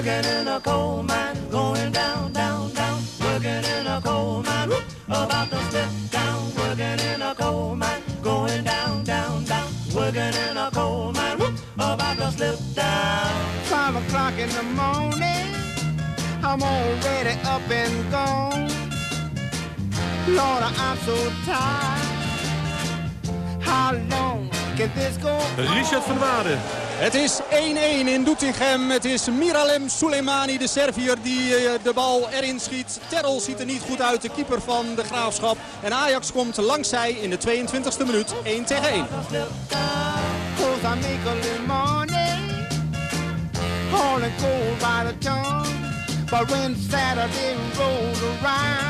Working in a coal mine, going down, down, down. Working in a coal mine, about to step down. Working in a coal mine, going down, down, down. Working in a coal mine, about to slip down. Five o'clock in the morning, I'm already up and gone. Lord, I'm so tired. How long Richard van Waarden. Het is 1-1 in Doetinchem. Het is Miralem Soleimani, de Serviër, die uh, de bal erin schiet. Terrel ziet er niet goed uit, de keeper van de Graafschap. En Ajax komt langs zij in de 22e minuut 1 tegen 1. Cause I make a little money, all and gold by the ton. But when Saturday rolls around,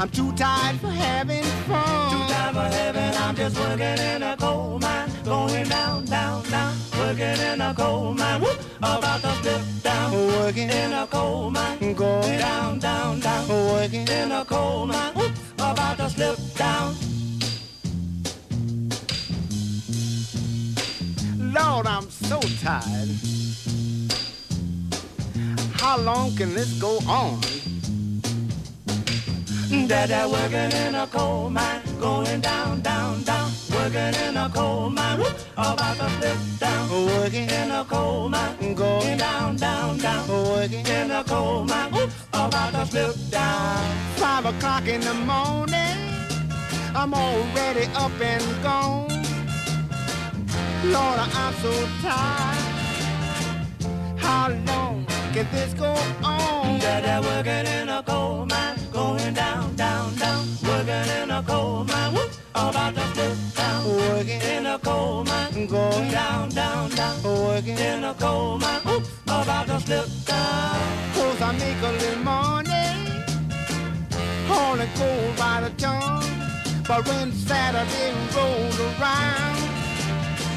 I'm too tired for having fun. Too tired for having, I'm just working in a coal mine. Going down, down, down. Working in a coal mine. Whoop, about to slip down. Working in a coal mine. Going down, down, down. Working in a coal mine. Whoop, about to slip down. Lord, I'm so tired. How long can this go on? Dada working in a coal mine, going down, down, down. Working in a coal mine, whoop, about to slip down. Working in a coal mine, going down, down, down. Working in a coal mine, whoop, about to slip down. Five o'clock in the morning, I'm already up and gone. Lord, I'm so tired. How long can this go on? Dada working in a coal mine, going down, down, down. Working in a coal mine, whoop, about to slip down. Working in a coal mine, going down, down, down. Working in a coal mine, whoop, about to slip down. Cause I make a little money, it goes by the ton. But when Saturday rolls around,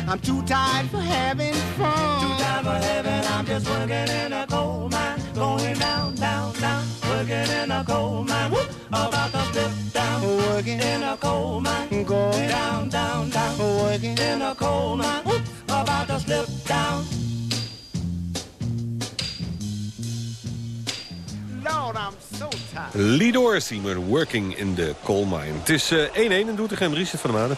I'm too tired for having fun. Too tired for having, I'm just working in a coal mine, going down, down, down. Working in a coal mine, whoop, about to slip down. Working in a coal mine, going down, down, down. Working in a coal mine, whoop, about to slip down. Lord, I'm so tired. Lee Dorsey met Working in the Coal Mine. Het is eh, 1-1 in Doetinchem. Richard van der Maden.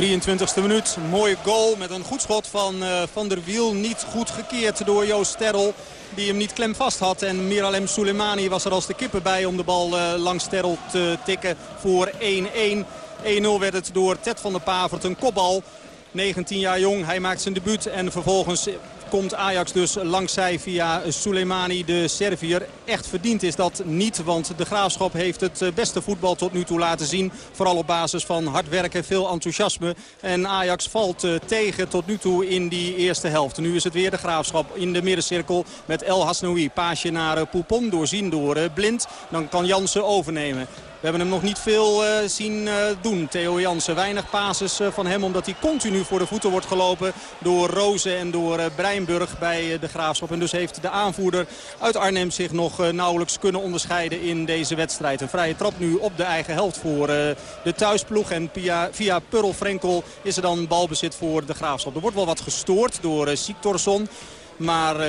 23e minuut, mooie goal met een goed schot van eh, Van der Wiel. Niet goed gekeerd door Joost Sterrel, die hem niet klem vast had. En Miralem Soleimani was er als de kippen bij om de bal eh, langs Sterrel te tikken voor 1-1. 1-0 werd het door Ted van der Pavert, een kopbal. 19 jaar jong, hij maakt zijn debuut en vervolgens komt Ajax dus langzij via Soleimani de Servier. Echt verdiend is dat niet, want de Graafschap heeft het eh, beste voetbal tot nu toe laten zien. Vooral op basis van hard werken, veel enthousiasme. En Ajax valt eh, tegen tot nu toe in die eerste helft. Nu is het weer de Graafschap in de middencirkel met El Hasnoui. Paasje naar eh, Poupon, doorzien door Blind. Dan kan Jansen overnemen. We hebben hem nog niet veel uh, zien uh, doen, Theo Jansen. Weinig pases uh, van hem, omdat hij continu voor de voeten wordt gelopen... door Rozen en door Breinburg bij de Graafschap. En dus heeft de aanvoerder uit Arnhem zich nog nauwelijks kunnen onderscheiden in deze wedstrijd. Een vrije trap nu op de eigen helft voor de thuisploeg. En via, via Purl Frenkel is er dan balbezit voor de Graafschap. Er wordt wel wat gestoord door Siktorsson. Maar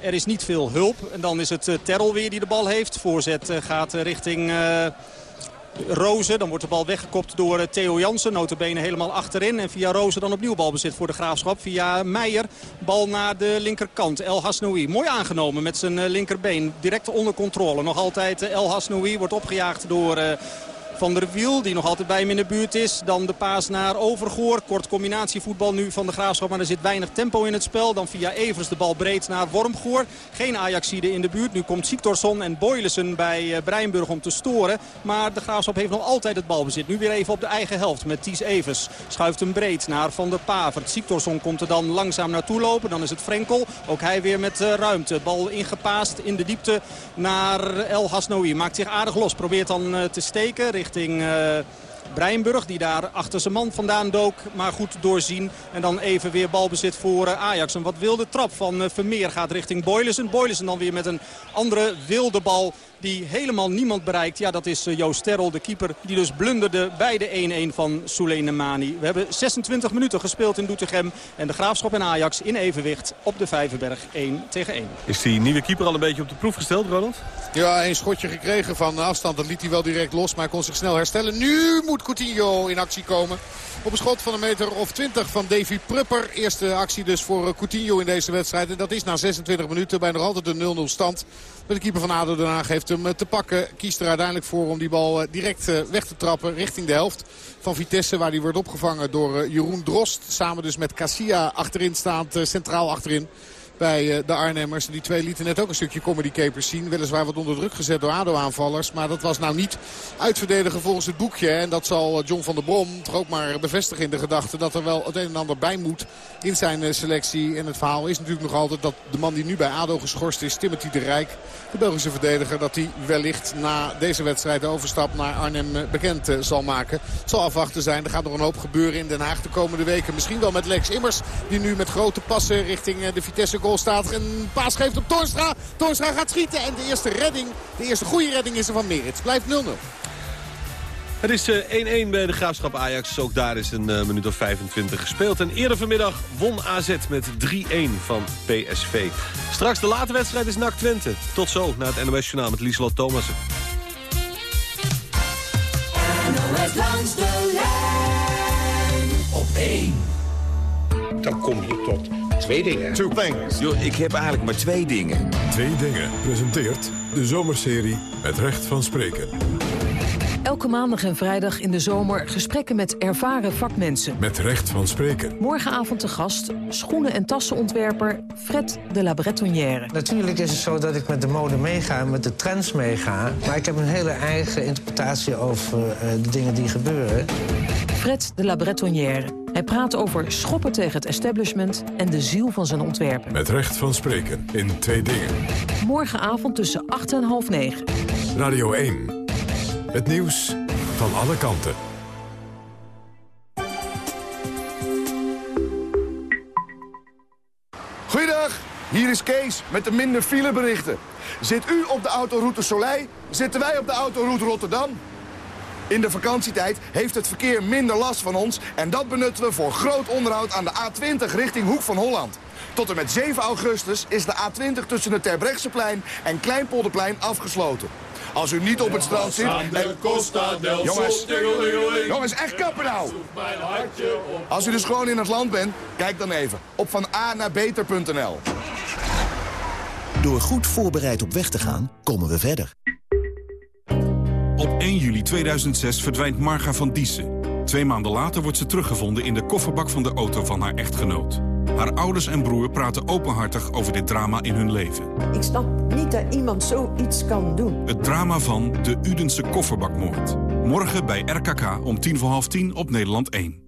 er is niet veel hulp. En dan is het uh, Terrel weer die de bal heeft. Voorzet gaat richting... Rozen. Dan wordt de bal weggekopt door eh, Theo Jansen. Notabene helemaal achterin. En via Rozen dan opnieuw balbezit voor de Graafschap. Via Meijer. Bal naar de linkerkant. El Hasnoui. Mooi aangenomen met zijn eh, linkerbeen. Direct onder controle. Nog altijd eh, El Hasnoui. Wordt opgejaagd door... Van der Wiel, die nog altijd bij hem in de buurt is. Dan de paas naar Overgoor. Kort combinatievoetbal nu van de Graafschap. Maar er zit weinig tempo in het spel. Dan via Evers de bal breed naar Wormgoor. Geen Ajaxide in de buurt. Nu komt Siktorsson en Boylissen bij Breinburg om te storen. Maar de Graafschap heeft nog altijd het balbezit. Nu weer even op de eigen helft met Ties Evers. Schuift hem breed naar Van der Pavert. Siktorsson komt er dan langzaam naartoe lopen. Dan is het Frenkel. Ook hij weer met ruimte. Bal ingepaast in de diepte naar El Hasnoui. Maakt zich aardig los. Probeert dan te steken richting uh, Breinburg. Die daar achter zijn man vandaan dook. Maar goed doorzien. En dan even weer balbezit voor uh, Ajax. Een wat wilde trap van uh, Vermeer gaat richting Boylissen. Boylissen dan weer met een andere wilde bal die helemaal niemand bereikt. Ja, dat is Joost Terrel, de keeper, die dus blunderde bij de 1-1 van Soleinemani. We hebben 26 minuten gespeeld in Doetinchem. En de Graafschap en Ajax in evenwicht op de Vijverberg 1 tegen 1. Is die nieuwe keeper al een beetje op de proef gesteld, Ronald? Ja, een schotje gekregen van afstand. Dat liet hij wel direct los, maar hij kon zich snel herstellen. Nu moet Coutinho in actie komen. Op een schot van een meter of 20 van Davy Prupper. Eerste actie dus voor Coutinho in deze wedstrijd. En dat is na 26 minuten bij nog altijd een 0-0 stand. De keeper van ADO Den Haag heeft hem te pakken. Kiest er uiteindelijk voor om die bal direct weg te trappen richting de helft van Vitesse. Waar die wordt opgevangen door Jeroen Drost. Samen dus met Cassia achterin staand, centraal achterin bij eh, de Arnhemmers. Die twee lieten net ook een stukje comedy capers zien. Weliswaar wat onder druk gezet door ADO-aanvallers. Maar dat was nou niet uitverdedigen volgens het boekje. En dat zal eh, John van der Brom toch ook maar bevestigen in de gedachte... dat er wel het een en ander bij moet in zijn eh, selectie. En het verhaal is natuurlijk nog altijd dat de man die nu bij ADO geschorst is... Timothy de Rijk, de Belgische verdediger... dat hij wellicht na deze wedstrijd de overstap naar Arnhem bekend zal maken. Het zal afwachten zijn. Er gaat nog een hoop gebeuren in Den Haag de komende weken. Misschien wel met Lex Immers, die nu met grote passen richting de Vitesse goal staat. Een paas geeft op Toornstra. Toornstra gaat schieten en de eerste redding, de eerste goede redding is er van Merit. Het blijft 0-0. Het is eh, 1-1 bij de Graafschap Ajax. Ook daar is een eh, minuut of 25 gespeeld. En eerder vanmiddag won AZ met 3-1 van PSV. Straks de late wedstrijd is NAC Twente. Tot zo naar het NOS Journaal met Lieslot Thomassen. NOS langs de lijn op 1. Dan kom je tot twee dingen. Two things. Yo, ik heb eigenlijk maar twee dingen. Twee dingen presenteert de zomerserie Het Recht van Spreken. Elke maandag en vrijdag in de zomer gesprekken met ervaren vakmensen. Met Recht van Spreken. Morgenavond te gast schoenen- en tassenontwerper Fred de la Bretonnière. Natuurlijk is het zo dat ik met de mode meega, met de trends meega. Maar ik heb een hele eigen interpretatie over eh, de dingen die gebeuren. Fred de la Bretonnière. Hij praat over schoppen tegen het establishment en de ziel van zijn ontwerpen. Met Recht van Spreken in Twee Dingen. Morgenavond tussen 8 en half 9. Radio 1. Het nieuws van alle kanten. Goeiedag, hier is Kees met de minder fileberichten. Zit u op de autoroute Soleil, zitten wij op de autoroute Rotterdam. In de vakantietijd heeft het verkeer minder last van ons... en dat benutten we voor groot onderhoud aan de A20 richting Hoek van Holland. Tot en met 7 augustus is de A20 tussen het Terbrechtseplein en Kleinpolderplein afgesloten. Als u niet op het strand zit... Jongens, jongens, echt kappen nou! Als u dus gewoon in het land bent, kijk dan even op van A naar beter.nl. Door goed voorbereid op weg te gaan, komen we verder. Op 1 juli 2006 verdwijnt Marga van Diessen. Twee maanden later wordt ze teruggevonden in de kofferbak van de auto van haar echtgenoot. Haar ouders en broer praten openhartig over dit drama in hun leven. Ik snap niet dat iemand zoiets kan doen. Het drama van de Udense kofferbakmoord. Morgen bij RKK om tien voor half tien op Nederland 1.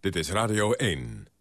Dit is Radio 1.